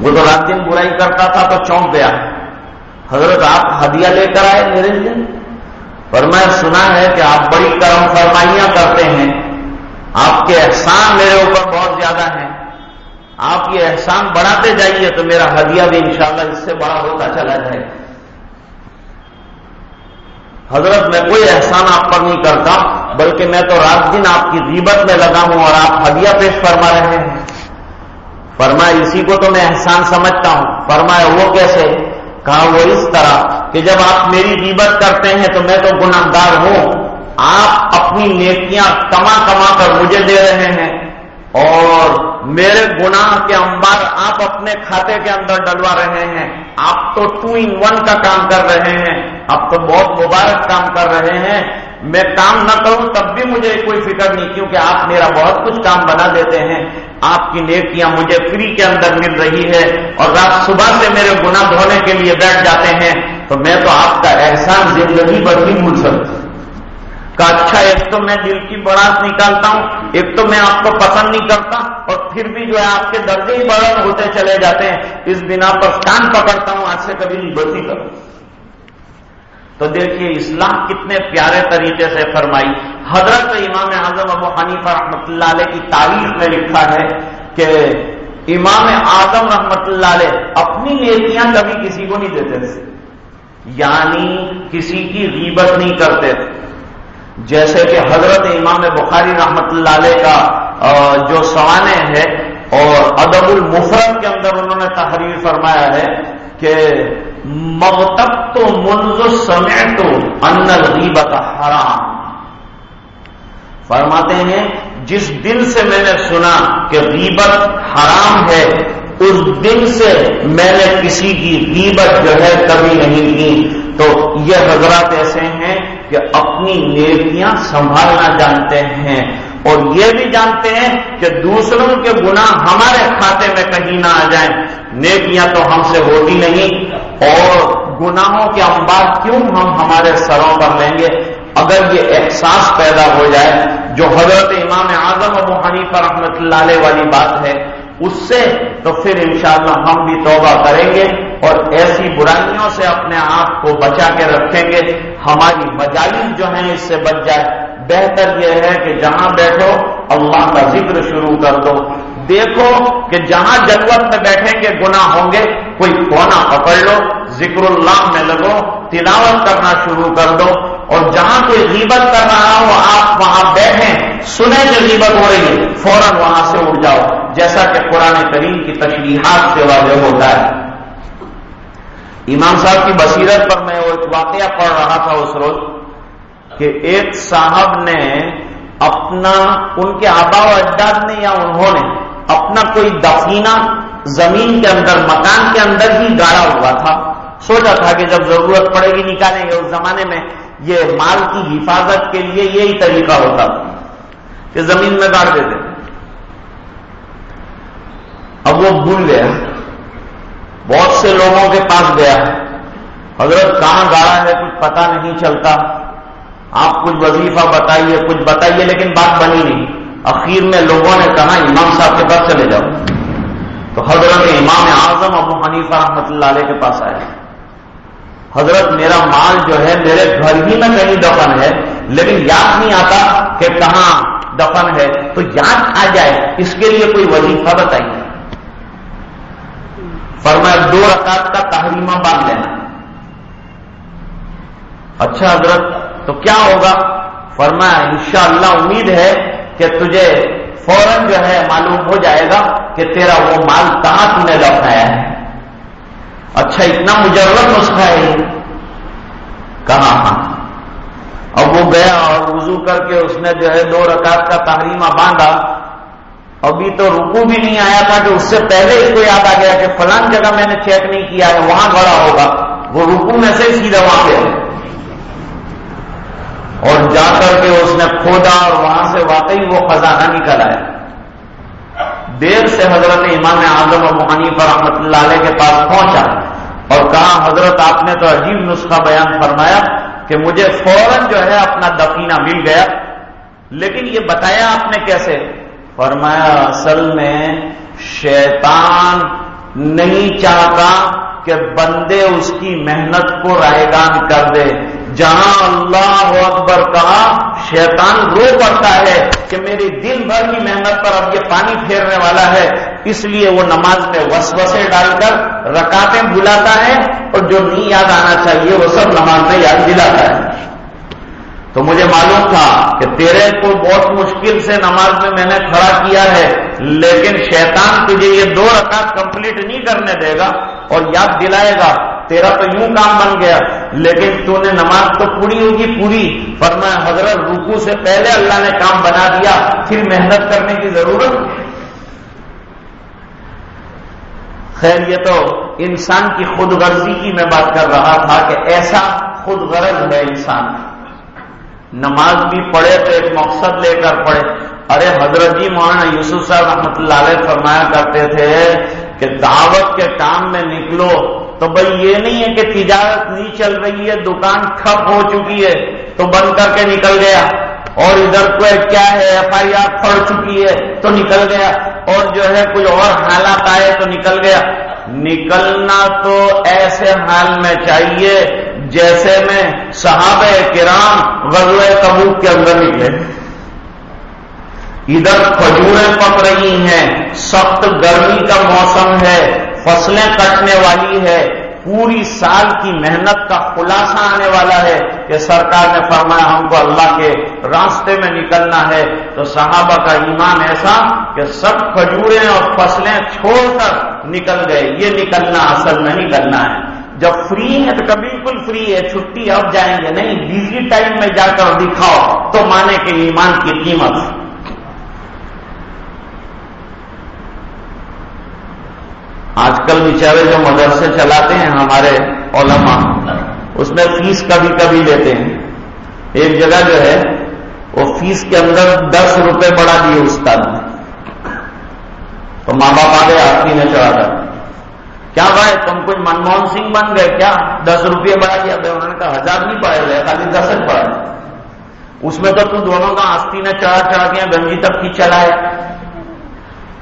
وہ تو رات دن برائی کرتا تھا تو چونک گیا۔ حضرت آپ ہدیہ لے کر آئے میرے لیے۔ پر میں سنا ہے کہ آپ بڑی کرم فرمائیاں کرتے ہیں۔ آپ کے احسان میرے اوپر بہت زیادہ ہیں۔ آپ یہ احسان بڑھاتے جائیے تو میرا ہدیہ بھی انشاءاللہ اس سے بڑا ہوتا چلا جائے۔ حضرت، میں کوئی احسان آپ پر نہیں کرتا، بلکہ میں تو رات دن آپ کی غیبت میں لگا ہوں اور آپ ہدیہ پیش فرما رہے ہیں۔ فرمایا اسی کو تو میں احسان سمجھتا ہوں۔ فرمایا وہ کیسے؟ کہا، وہ اس طرح کہ جب آپ میری غیبت کرتے ہیں تو میں تو گناہ گار ہوں۔ آپ اپنی نیکیاں کما کما کر مجھے دے رہے ہیں۔ اور میرے گناہ کے انبار آپ اپنے کھاتے کے اندر ڈلوا رہے ہیں۔ آپ تو ٹو ان ون کا کام کر رہے ہیں۔ آپ تو بہت مبارک کام کر رہے ہیں۔ میں کام نہ کروں تب بھی مجھے کوئی فکر نہیں، کیونکہ آپ میرا بہت کچھ کام بنا دیتے ہیں۔ آپ کی نیکیاں مجھے فری کے اندر مل رہی ہے۔ اور رات صبح سے میرے گناہ دھونے کے لیے بیٹھ جاتے ہیں۔ تو میں تو آپ کا احسان زندگی بھر نہیں بھول سکتا کہ اچھا ایک تو میں دل کی بڑاس نکالتا ہوں، ایک تو میں آپ کو پسند نہیں کرتا، اور پھر بھی جو ہے آپ کے درجے ہی بڑا ہوتے چلے جاتے ہیں۔ اس بنا پر کان پکڑتا ہوں، آج سے کبھی نہیں بسی کروں۔ تو دیکھیے، اسلام کتنے پیارے طریقے سے فرمائی۔ حضرت امام اعظم ابو حنیفہ رحمۃ اللہ علیہ کی تاریخ میں لکھا ہے کہ امام اعظم رحمۃ اللہ علیہ اپنی نیتیاں کبھی کسی کو نہیں دیتے تھے یعنی کسی کی غیبت نہیں کرتے تھے۔ جیسے کہ حضرت امام بخاری رحمت اللہ علیہ کا جو سوانح ہے اور ادب المفرت کے اندر انہوں نے تحریر فرمایا ہے کہ مغتب تو منظ سمے تو ان غیبت حرام. فرماتے ہیں، جس دن سے میں نے سنا کہ غیبت حرام ہے، اس دن سے میں نے کسی کی غیبت جو ہے کبھی نہیں کی۔ تو یہ حضرات ایسے ہیں کہ اپنی نیکیاں سنبھالنا جانتے ہیں اور یہ بھی جانتے ہیں کہ دوسروں کے گناہ ہمارے کھاتے میں کہیں نہ آ جائیں۔ نیکیاں تو ہم سے ہوتی نہیں اور گناہوں کے انبار کیوں ہم ہمارے سروں پر لیں گے؟ اگر یہ احساس پیدا ہو جائے، جو حضرت امام اعظم ابو حنیفہ رحمت اللہ علیہ والی بات ہے اس سے تو پھر انشاءاللہ ہم بھی توبہ کریں گے اور ایسی برائیوں سے اپنے آپ کو بچا کے رکھیں گے۔ ہماری مجالس جو ہیں اس سے بچ جائے۔ بہتر یہ ہے کہ جہاں بیٹھو، اللہ کا ذکر شروع کر دو۔ دیکھو کہ جہاں ضرورت میں بیٹھیں گے، گناہ ہوں گے۔ کوئی کونا پکڑ لو، ذکر اللہ میں لگو، تلاوت کرنا شروع کر دو۔ اور جہاں کوئی غیبت کر رہا ہو، آپ وہاں بیٹھیں، سنیں جو غیبت ہو رہی ہے، فوراً وہاں سے اٹھ جاؤ، جیسا کہ قرآن کریم کی تشریحات سے واضح ہوتا ہے۔ امام صاحب کی بصیرت پر میں وہ ایک واقعہ پڑھ رہا تھا اس روز کہ ایک صاحب نے اپنا، ان کے آبا و اجداد نے یا انہوں نے اپنا کوئی دفینہ زمین کے اندر، مکان کے اندر ہی گاڑا ہوا تھا۔ سوچا تھا کہ جب ضرورت پڑے گی نکالیں گے، اس زمانے میں یہ مال کی حفاظت کے لیے یہی طریقہ ہوتا تھا کہ زمین میں گاڑ دیتے۔ اب وہ بھول گیا۔ بہت سے لوگوں کے پاس گیا۔ حضرت کہاں گاڑا ہے؟ کچھ پتا نہیں چلتا۔ آپ کچھ وظیفہ بتائیے، کچھ بتائیے، لیکن بات بنی نہیں۔ اخیر میں لوگوں نے کہا، امام صاحب کے پاس چلے جاؤ۔ تو حضرت امام اعظم ابو حنیفہ رحمۃ اللہ علیہ کے پاس آئے۔ حضرت میرا مال جو ہے میرے گھر ہی میں کہیں دفن ہے، لیکن یاد نہیں آتا کہ کہاں دفن ہے۔ تو یاد آ جائے، اس کے لیے کوئی وظیفہ بتائیے۔ فرمایا، دو رکعت کا تحریمہ باندھ لینا۔ اچھا حضرت، تو کیا ہوگا؟ فرمایا، انشاءاللہ امید ہے کہ تجھے فوراً جو ہے معلوم ہو جائے گا کہ تیرا وہ مال کہاں تم نے لوٹایا ہے۔ اچھا اتنا مجرد نسخہ ہے کہاں ہاں اب وہ گیا اور وضو کر کے اس نے جو ہے دو رکعت کا تحریمہ باندھا۔ ابھی تو رکو بھی نہیں آیا تھا کہ اس سے پہلے اس کو یاد آ گیا کہ فلان جگہ میں نے چیک نہیں کیا ہے، وہاں گڑا ہوگا۔ وہ رکو میں سے سیدھا وہاں گیا اور جا کر کے اس نے کھودا اور وہاں سے واقعی وہ خزانہ نکل آیا۔ دیر سے حضرت امام اعظم اور محانی پر رحمت اللہ علیہ کے پاس پہنچا اور کہا، حضرت، آپ نے تو عجیب نسخہ بیان فرمایا کہ مجھے فوراً جو ہے اپنا دفینہ مل گیا، لیکن یہ بتایا آپ نے کیسے؟ فرمایا، اصل میں شیطان نہیں چاہتا کہ بندے اس کی محنت کو رائے گان کر دے۔ جہاں اللہ اکبر کہا، شیطان رو پڑتا ہے کہ میری دل بھر کی محنت پر اب یہ پانی پھیرنے والا ہے۔ اس لیے وہ نماز میں وسوسے ڈال کر رکاتے بھلاتا ہے اور جو نہیں یاد آنا چاہیے وہ سب نماز میں یاد دلاتا ہے۔ تو مجھے معلوم تھا کہ تیرے کو بہت مشکل سے نماز میں میں نے کھڑا کیا ہے، لیکن شیطان تجھے یہ دو رکعت کمپلیٹ نہیں کرنے دے گا اور یاد دلائے گا، تیرا تو یوں کام بن گیا۔ لیکن تو نے نماز تو پوری ہوگی پوری پر میں حضرت رکو سے پہلے اللہ نے کام بنا دیا، پھر محنت کرنے کی ضرورت؟ خیر، یہ تو انسان کی خود غرضی کی میں بات کر رہا تھا کہ ایسا خود غرض ہے انسان۔ نماز بھی پڑھے تو ایک مقصد لے کر پڑھے۔ ارے حضرت جی مولانا یوسف صاحب رحمۃ اللہ علیہ فرمایا کرتے تھے کہ دعوت کے کام میں نکلو تو بھائی یہ نہیں ہے کہ تجارت نہیں چل رہی ہے، دکان ٹھپ ہو چکی ہے تو بند کر کے نکل گیا۔ اور ادھر کو کیا ہے، ایف آئی آر پڑ چکی ہے تو نکل گیا۔ اور جو ہے کوئی اور حالات آئے تو نکل گیا۔ نکلنا تو ایسے حال میں چاہیے جیسے میں صحابہ کرام غزل تبوک کے اندر نکلے۔ ادھر کھجوریں پک رہی ہیں، سخت گرمی کا موسم ہے، فصلیں کٹنے والی ہے۔ پوری سال کی محنت کا خلاصہ آنے والا ہے کہ سرکار نے فرمایا، ہم کو اللہ کے راستے میں نکلنا ہے۔ تو صحابہ کا ایمان ایسا کہ سب کھجوریں اور فصلیں چھوڑ کر نکل گئے۔ یہ نکلنا اصل میں نکلنا ہے۔ جب فری ہے تو بالکل فری ہے، چھٹی اب جائیں گے۔ نہیں بزی ٹائم میں جا کر دکھاؤ تو مانے کہ ایمان کی قیمت۔ آج کل بیچارے جو مدرسے چلاتے ہیں ہمارے علماء، اس میں فیس کبھی کبھی لیتے ہیں۔ ایک جگہ جو ہے، وہ فیس کے اندر دس روپے بڑھا دیے استاد نے۔ تو ماں باپ آگے آخری نے چڑھا کر۔ کیا بھائی تم کچھ منموہن سنگھ بن گئے کیا؟ دس روپئے بڑھا دیا انہوں نے کہا ہزار نہیں پڑے گئے خالی دس پڑا اس میں تو تم دونوں کا آستی نے چڑھا چڑھا کے گنجی تک کی چلایا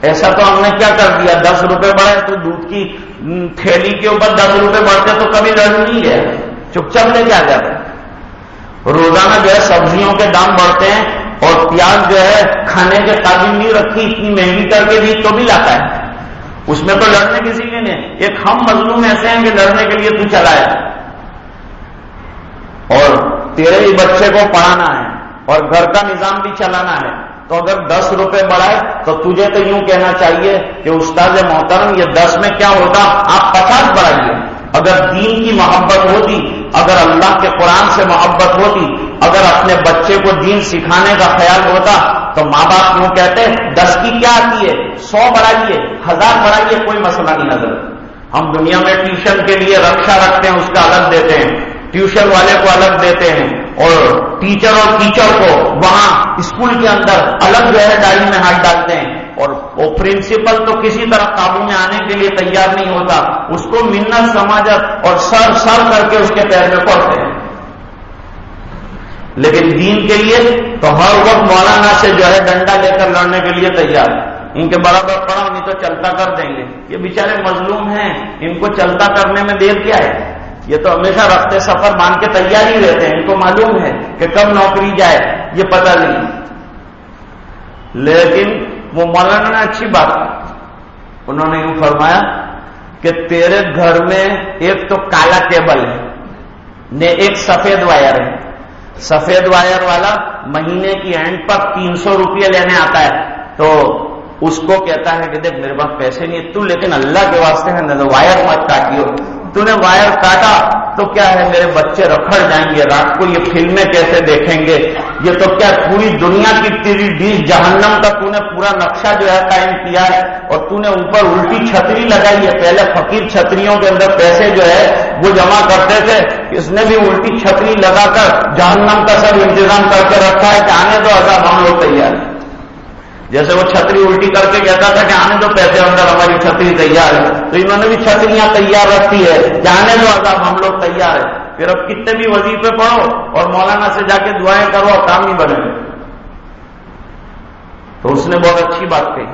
ایسا تو ہم نے کیا کر دیا؟ دس روپے بڑھے تو دودھ کی تھیلی کے اوپر دس روپے بڑھتے تو کبھی لڑ نہیں ہے۔ چپ چپ لے کے آ جاتے۔ روزانہ جو ہے سبزیوں کے دام بڑھتے ہیں اور پیاز جو ہے کھانے کے قابل نہیں رکھی، اتنی مہنگی کر کے دی تو بھی لاتا ہے۔ اس میں تو لڑنے کسی کے نہیں ایک ہم مظلوم ایسے ہیں کہ لڑنے کے لیے تو چلایا اور تیرے ہی بچے کو پڑھانا ہے اور گھر کا نظام بھی چلانا ہے۔ تو اگر دس روپے بڑھائے تو تجھے تو یوں کہنا چاہیے کہ استاد محترم، یہ دس میں کیا ہوگا آپ پچاس بڑھائیے۔ اگر دین کی محبت ہوتی اگر اللہ کے قرآن سے محبت ہوتی، اگر اپنے بچے کو دین سکھانے کا خیال ہوتا، تو ماں باپ کیوں کہتے، دس کی کیا آتی ہے؟ سو بڑھائیے، ہزار بڑھائیے، کوئی مسئلہ نہیں نظر. ہم دنیا میں ٹیوشن کے لیے رکشا رکھتے ہیں، اس کا الگ دیتے ہیں، ٹیوشن والے کو الگ دیتے ہیں، اور ٹیچر اور ٹیچر کو وہاں اسکول کے اندر الگ جو ہے ڈائری میں ہاتھ ڈالتے ہیں۔ اور وہ پرنسپل تو کسی طرح قابو میں آنے کے لیے تیار نہیں ہوتا، اس کو منت سماجت اور سر سر کر کے اس کے پیر میں پڑتے ہیں۔ لیکن دین کے لیے تو ہر وقت مولانا سے جو ہے ڈنڈا لے کر لڑنے کے لیے تیار۔ ان کے برابر پڑا نہیں تو چلتا کر دیں گے۔ یہ بیچارے مظلوم ہیں، ان کو چلتا کرنے میں دیر کیا ہے؟ یہ تو ہمیشہ رفتے سفر مان کے تیار ہی رہتے ہیں۔ ان کو معلوم ہے کہ کب نوکری جائے، یہ پتہ نہیں۔ لیکن وہ مولانا نے اچھی بات انہوں نے یوں فرمایا کہ تیرے گھر میں ایک تو کالا کیبل ہے ایک سفید وائر ہے۔ سفید وائر والا مہینے کی اینڈ پر تین سو روپیہ لینے آتا ہے۔ تو اس کو کہتا ہے کہ دیکھ، میرے پاس پیسے نہیں، تو لیکن اللہ کے واسطے ہے وائر مت کاٹیو۔ تو نے وائر کاٹا۔ تو کیا ہے میرے بچے رکھڑ جائیں گے؟ رات کو یہ فلمیں کیسے دیکھیں گے؟ یہ تو کیا پوری دنیا کی تیری ڈیش جہنم کا تو نے پورا نقشہ جو ہے قائم کیا ہے اور تو نے اوپر الٹی چھتری لگائی ہے؟ پہلے فقیر چھتریوں کے اندر پیسے جو ہے وہ جمع کرتے تھے، اس نے بھی الٹی چھتری لگا کر جہنم کا سب انتظام کر کے رکھا ہے کہ آنے تو عذاب ہم لوگ تیار جیسے وہ چھتری الٹی کر کے کہتا تھا کہ آنے دو پیسے اندر، ہماری چھتری تیار ہے۔ تو انہوں نے بھی چھتریاں تیار رکھی ہے کہ آنے دو عذاب، ہم لوگ تیار ہے پھر اب کتنے بھی وظیفے پڑھو اور مولانا سے جا کے دعائیں کرو اور کام ہی بنے۔ تو اس نے بہت اچھی بات کہی۔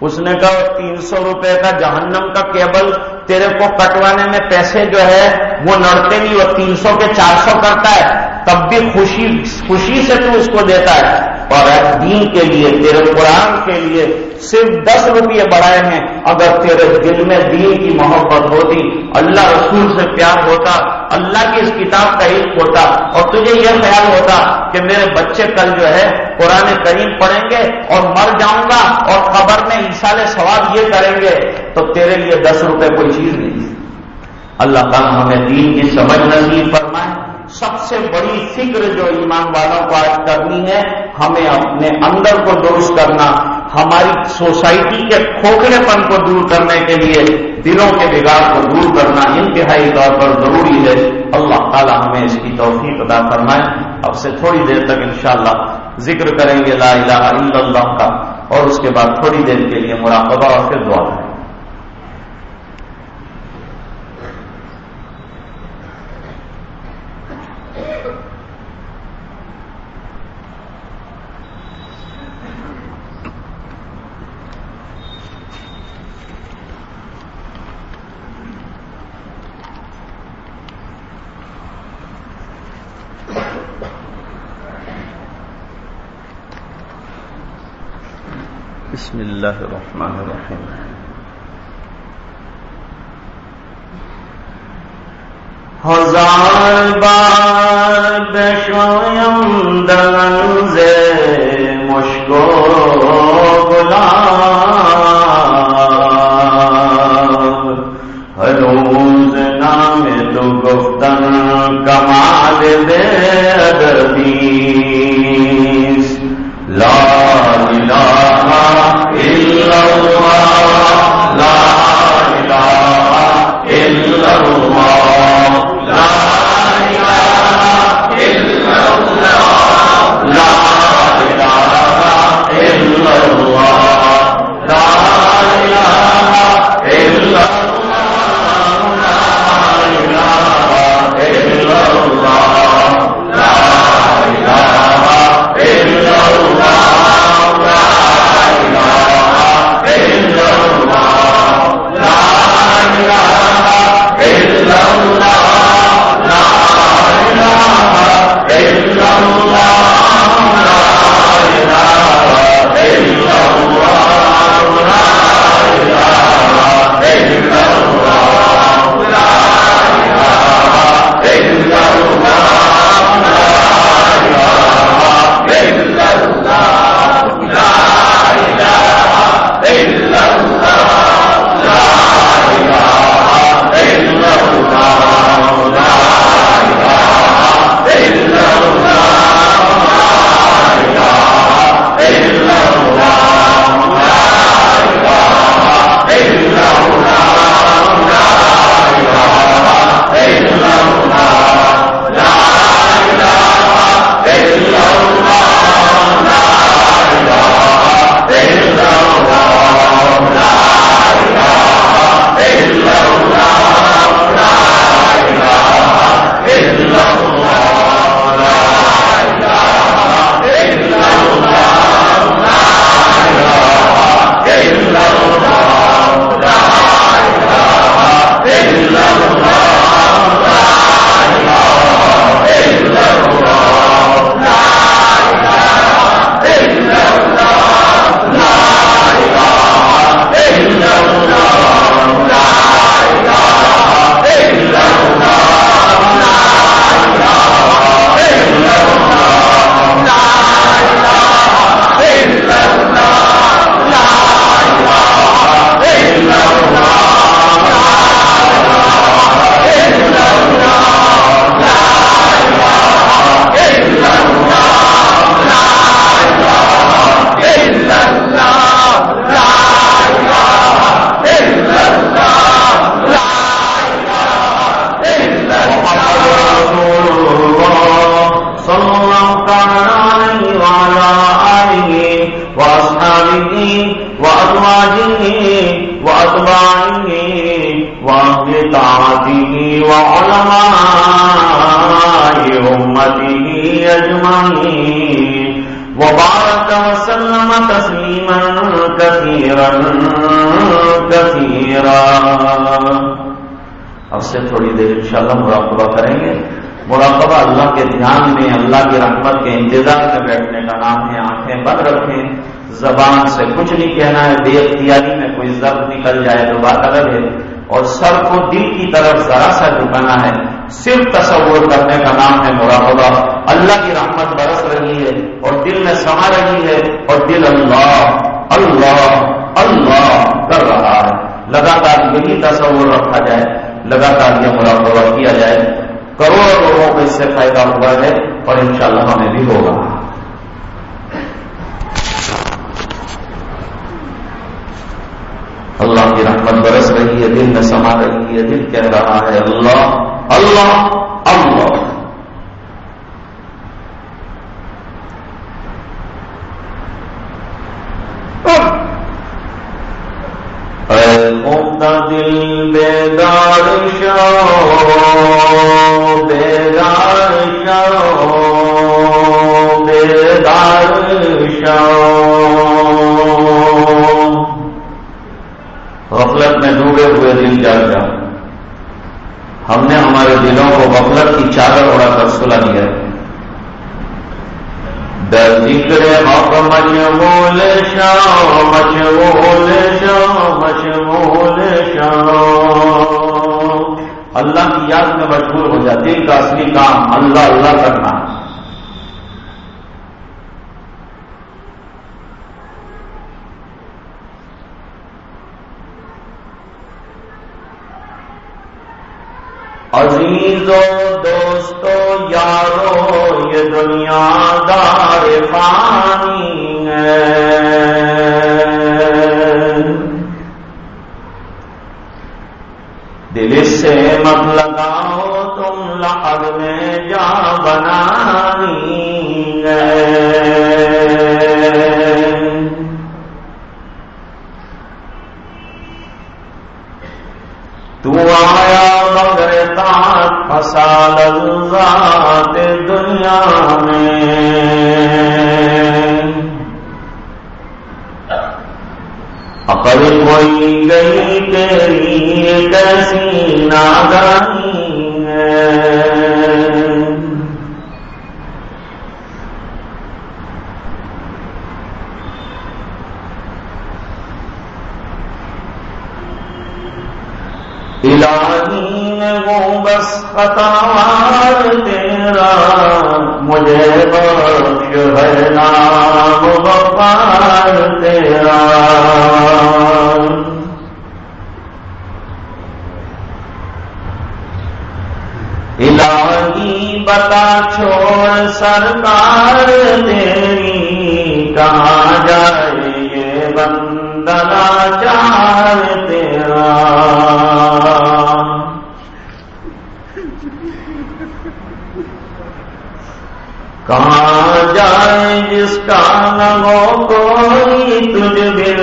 اس نے کہا، تین سو روپے کا جہنم کا کیبل تیرے کو کٹوانے میں پیسے جو ہے وہ نڑتے نہیں، وہ تین سو کے چار سو کرتا ہے، تب بھی خوشی خوشی سے تو اس کو دیتا ہے۔ اور دین کے لیے، تیرے قرآن کے لیے صرف دس روپئے بڑھائے ہیں۔ اگر تیرے دل میں دین کی محبت ہوتی، اللہ رسول سے پیار ہوتا، اللہ کی اس کتاب کا علم ہوتا، اور تجھے یہ خیال ہوتا کہ میرے بچے کل جو ہے قرآن کریم پڑھیں گے اور مر جاؤں گا اور خبر میں انسان سوال یہ کریں گے۔ تو تیرے لیے دس روپے کوئی چیز نہیں اللہ تعالیٰ ہمیں دین کی سمجھ نصیب فرمائے۔ سب سے بڑی فکر جو ایمان والوں کو آج کرنی ہے، ہمیں اپنے اندر کو درست کرنا، ہماری سوسائٹی کے کھوکھلے پن کو دور کرنے کے لیے، دلوں کے بگاڑ کو دور کرنا انتہائی طور پر ضروری ہے۔ اللہ تعالیٰ ہمیں اس کی توفیق ادا فرمائے۔ اب سے تھوڑی دیر تک انشاءاللہ ذکر کریں گے لا الہ الا اللہ کا، اور اس کے بعد تھوڑی دیر کے لیے مراقبہ اور پھر دعا کریں۔ بسم الله الرحمن الرحيم هزار بار بشویم دنز مشکو گلاب هنوز نام تو گفتن کمال دے ادبیس تھوڑی دیر انشاءاللہ مراقبہ کریں گے۔ مراقبہ اللہ کے دھیان میں، اللہ کی رحمت کے انتظار میں بیٹھنے کا نام ہے، آنکھیں بند رکھیں۔ زبان سے کچھ نہیں کہنا ہے، بے اختیاری میں کوئی ضرب نکل جائے تو بات الگ ہے۔ اور سر کو دل کی طرف ذرا سا جھکانا ہے۔ صرف تصور کرنے کا نام ہے مراقبہ۔ اللہ کی رحمت برس رہی ہے اور دل میں سما رہی ہے اور دل اللہ اللہ اللہ کر رہا ہے۔ لگاتار یہی تصور رکھا جائے۔ لگاتار یہ مراقبہ کیا جائے۔ کروڑوں لوگوں کو اس سے فائدہ ہوا ہے اور انشاءاللہ ہمیں بھی ہوگا۔ اللہ کی رحمت برس رہی ہے، دل میں سما رہی ہے، دل کہہ رہا ہے، اللہ اللہ اللہ دل بیدار شو بیدار شو بیدار شو غفلت میں ڈوبے ہوئے دل جاگ جا۔ ہم نے ہمارے دلوں کو غفلت کی چادر اڑا کر سلا دیا ذکر حق مشغول شاہ مشغول شاہ مشغول شاہ۔ اللہ کی یاد میں مشغول ہو جاتی کا اصلی کام اللہ اللہ کرنا عقل کوئی گئی تیری کیسی نادانی ہے۔ وہ بس خطار تیرا۔ مجھے بخش ہے نام بپار تیرا۔ الہی بتا چھوڑ سرکار تیری، کہاں جائے یہ بندنا چار تیرا؟ کہاں جائے جس کا نہ ہو کوئی تجھ بل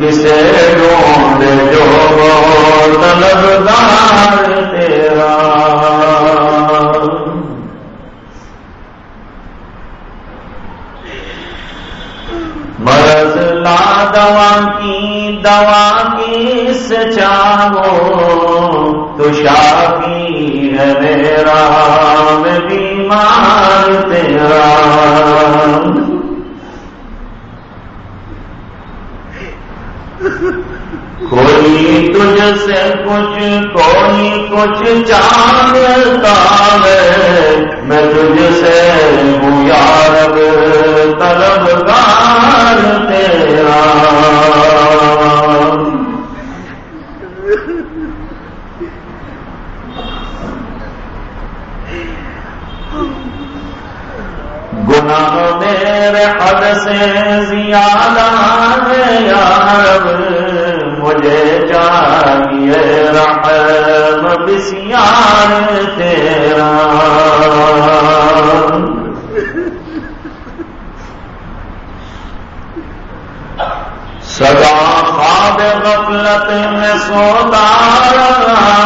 کسے ڈھونڈ جو طلبدار تیرا؟ مرض لا دوا دوا کی سے چاہو؟ تو شافی ہے میرا، میں بیمار تیرا۔ کوئی تجھ سے کچھ، کوئی کچھ چاہتا ہے۔ میں تجھ سے ہوں یار طلبگار تیرا گناہ میرے حد سے زیادہ ہے یار مجھے چاہیے رحم بسیار تیرا۔ سدا خواب غفلت میں سوتا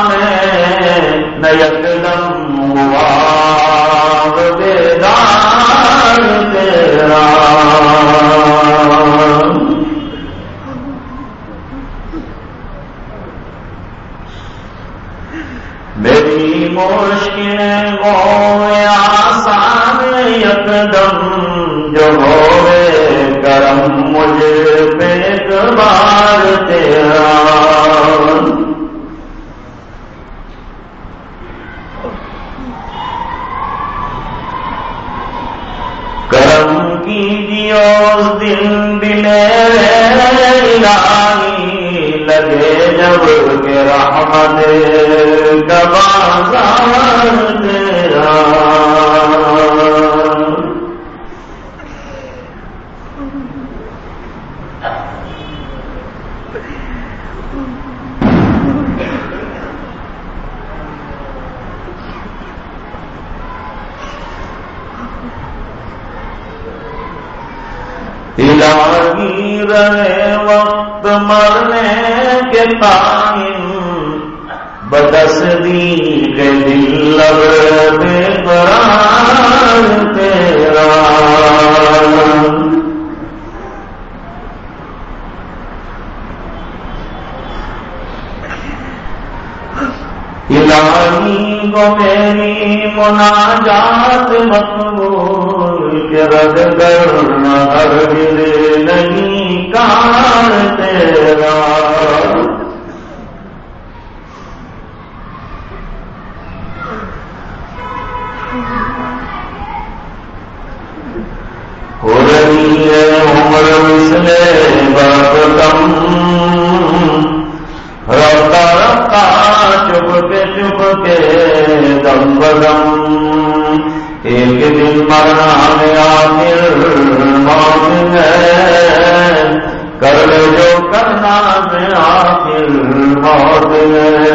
میں نیک دم ہوا بیدار میری مشکل وہ آسان یک دم جو ہوئے کرم مجھے پہ بار تیرا کرم کی اس دن بلے لگے جب کے رحمت گبازار تیرا۔ رہے وقت مرنے کے تائم بدس دی کے دل بے قرار تیرا الہی کو میری مناجات مقبول رد کرنا ہر نہیں کار تیرا۔ ہو رہی ہے عمر مسلے باب کم۔ چپ کے چپ کے دم بدم۔ ایک دن مرنا گیا پھر موت ہے۔ کر لے جو کرنا گیا پھر موت ہے۔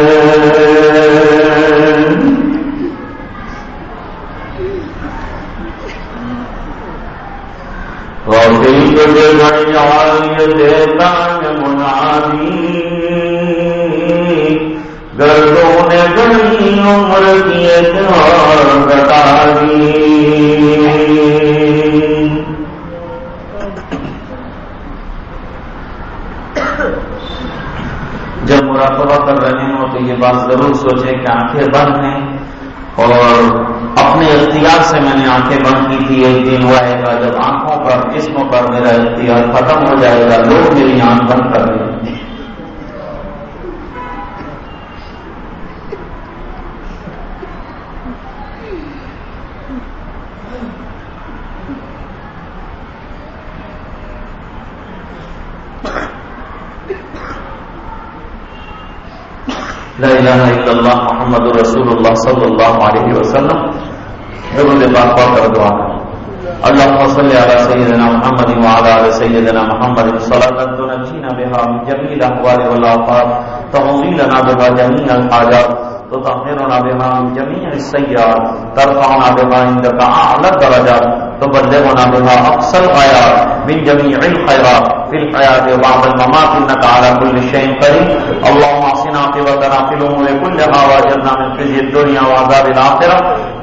اور دل کے بڑی آئی دیتا منادی، گردوں نے بڑی عمر کی اتوار بتا جب مراقبہ کر رہے ہوں تو یہ بات ضرور سوچیں کہ آنکھیں بند ہیں اور اپنے اختیار سے میں نے آنکھیں بند کی تھی، ایک دن ہوا ہے گا جب آنکھوں پر، جسموں پر میرا اختیار ختم ہو جائے گا، لوگ میری آنکھ بند کر دیں لا الہ الا اللہ محمد رسول اللہ صلی اللہ علیہ وسلم. ضرور پاک پاک کر دعا. اللهم صل على سيدنا محمد وعلى ال سيدنا محمد. صلاة تنجينا بها من جميع الاحوال والافات تغفر لنا بها جميع الحاجات. تطهرنا بها من جميع السيئات. ترفعنا بها عندك اعلى الدرجات تو بندے کو تبلغنا بها اقصى الغايات من جميع الخيرات في الحياة وبعد الممات انك على كل شيء قدير اللهم احسن عاقبتنا في الامور كلها واجرنا من خزي الدنيا وعذاب الاخره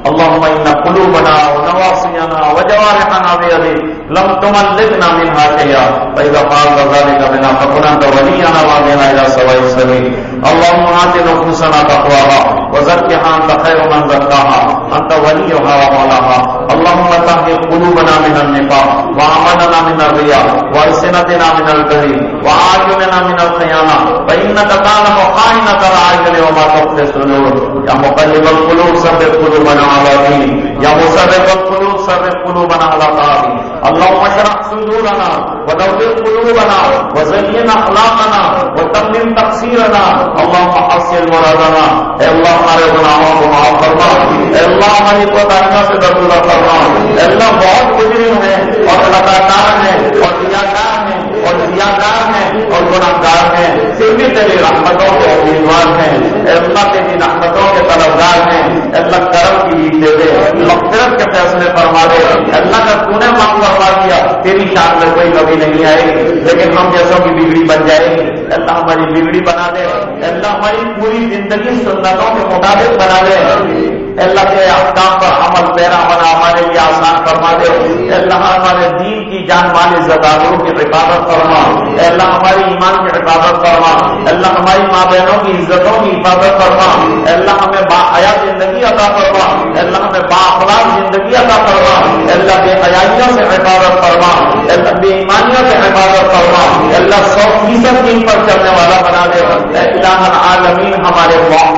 اللهم ان قلوبنا ونواصينا وجوارحنا بيدك لم تملكنا منها شيئا فاذا فعلت ذلك بنا فكن انت ولينا واهدنا الى سواء السبيل۔ اللهم ات نفوسنا تقواها۔ وزكها انت خير من زكاها انت وليها ومولاها اللهم طهر قلوبنا من النفاق وعملنا من الرياء والسنتنا من الكذب وعايننا من الخيانه فانك تعلم خائنة العاجل وما تخفي الصدور. يا مقلب القلوب ثبت قلوبنا على دين يا مسرف القلوب ثبت قلوبنا على طاعتك اللهم اشرح صدورنا ودور قلوبنا وزين اخلاقنا وتمم تقصيرنا اللهم حسن مرادنا. اے اللہ ہمارے گناہوں کو معاف فرما۔ اے اللہ ہماری کوتاہیوں سے درگزر فرما۔ اے اللہ بہت مجرم ہے اور لگاتار ہے اور ریاکار ہے اور ریاکار ہے اور گناہگار ہے پھر بھی تیری رحمتوں کے امیدوار ہیں۔ اللہ تیری رحمتوں کے طلبگار ہیں۔ اللہ کرم کی عید دے دے۔ مغفرت کے فیصلے فرما دے۔ اللہ کا تو نے معاف فرما دیا۔ تیری شان میں کوئی کمی نہیں آئے گی۔ لیکن ہم جیسوں کی بگڑی بن جائے اللہ ہماری بگڑی بنا دے، اللہ ہماری پوری زندگی سنتوں کے مطابق بنا دے۔ اللہ کے احکام پر عمل پیرا بنا، ہمارے لیے آسان فرما دے۔ اللہ، ہمارے دین کی جان والے زداروں کی حفاظت فرما۔ اللہ، ہماری ایمان کی حفاظت فرما۔ اللہ، ہماری ماں بہنوں کی عزتوں کی حفاظت فرما۔ اللہ، ہمیں با حیا زندگی عطا فرما۔ اللہ، ہمیں با اخلاق زندگی عطا فرما۔ اللہ، بے حیائیوں سے حفاظت فرما۔ اللہ، بے ایمانیوں سے حفاظت فرما۔ اللہ، سو فیصد دین پر چلنے والا بنا دے۔ اللہ عالمین ہمارے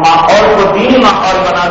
ماحول کو دینی ماحول بنا دے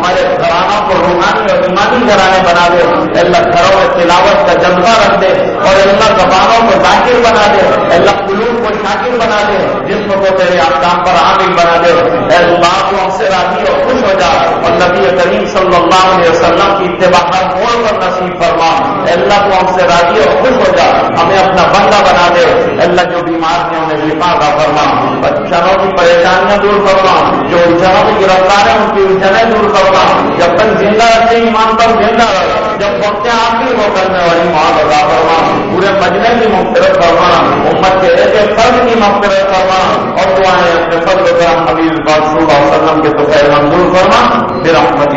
ہمارے گھرانوں کو روحانی اور ایمانی گھرانے بنا دے، اللہ گھروں میں تلاوت کا جذبہ رکھ دے اور اللہ زبانوں کو ذاکر بنا دے، اللہ قلوب کو شاکر بنا دے، جسم کو تیرے آسام پر عامل بنا دے۔ اللہ کو ہم سے راضی اور خوش ہو جا۔ اور نبی کریم صلی اللہ علیہ وسلم کی اتباع ہر موڑ پر نصیب فرما۔ اللہ کو ہم سے راضی اور خوش ہو جا۔ ہمیں اپنا بندہ بنا دے۔ اللہ، جو بیمار ہیں انہیں شفا کا فرما۔ بچوں کی پریشانیاں دور کرنا جو الجھنوں کی گرفتار ہیں ان کی الجھنیں دور ہوگا جب تک زندہ رکھتے ایمان پر زندہ رہے جب وقت آخری وہ کرنے والی ماں بتا فرما۔ پورے مجلے کی مختلف فرما۔ امت کے ایسے فرد کی مختلف فرما۔ اور دعائیں اپنے فرد کرم حبیب پاک صلی اللہ علیہ وسلم کے تو منظور فرما۔ پھر احمد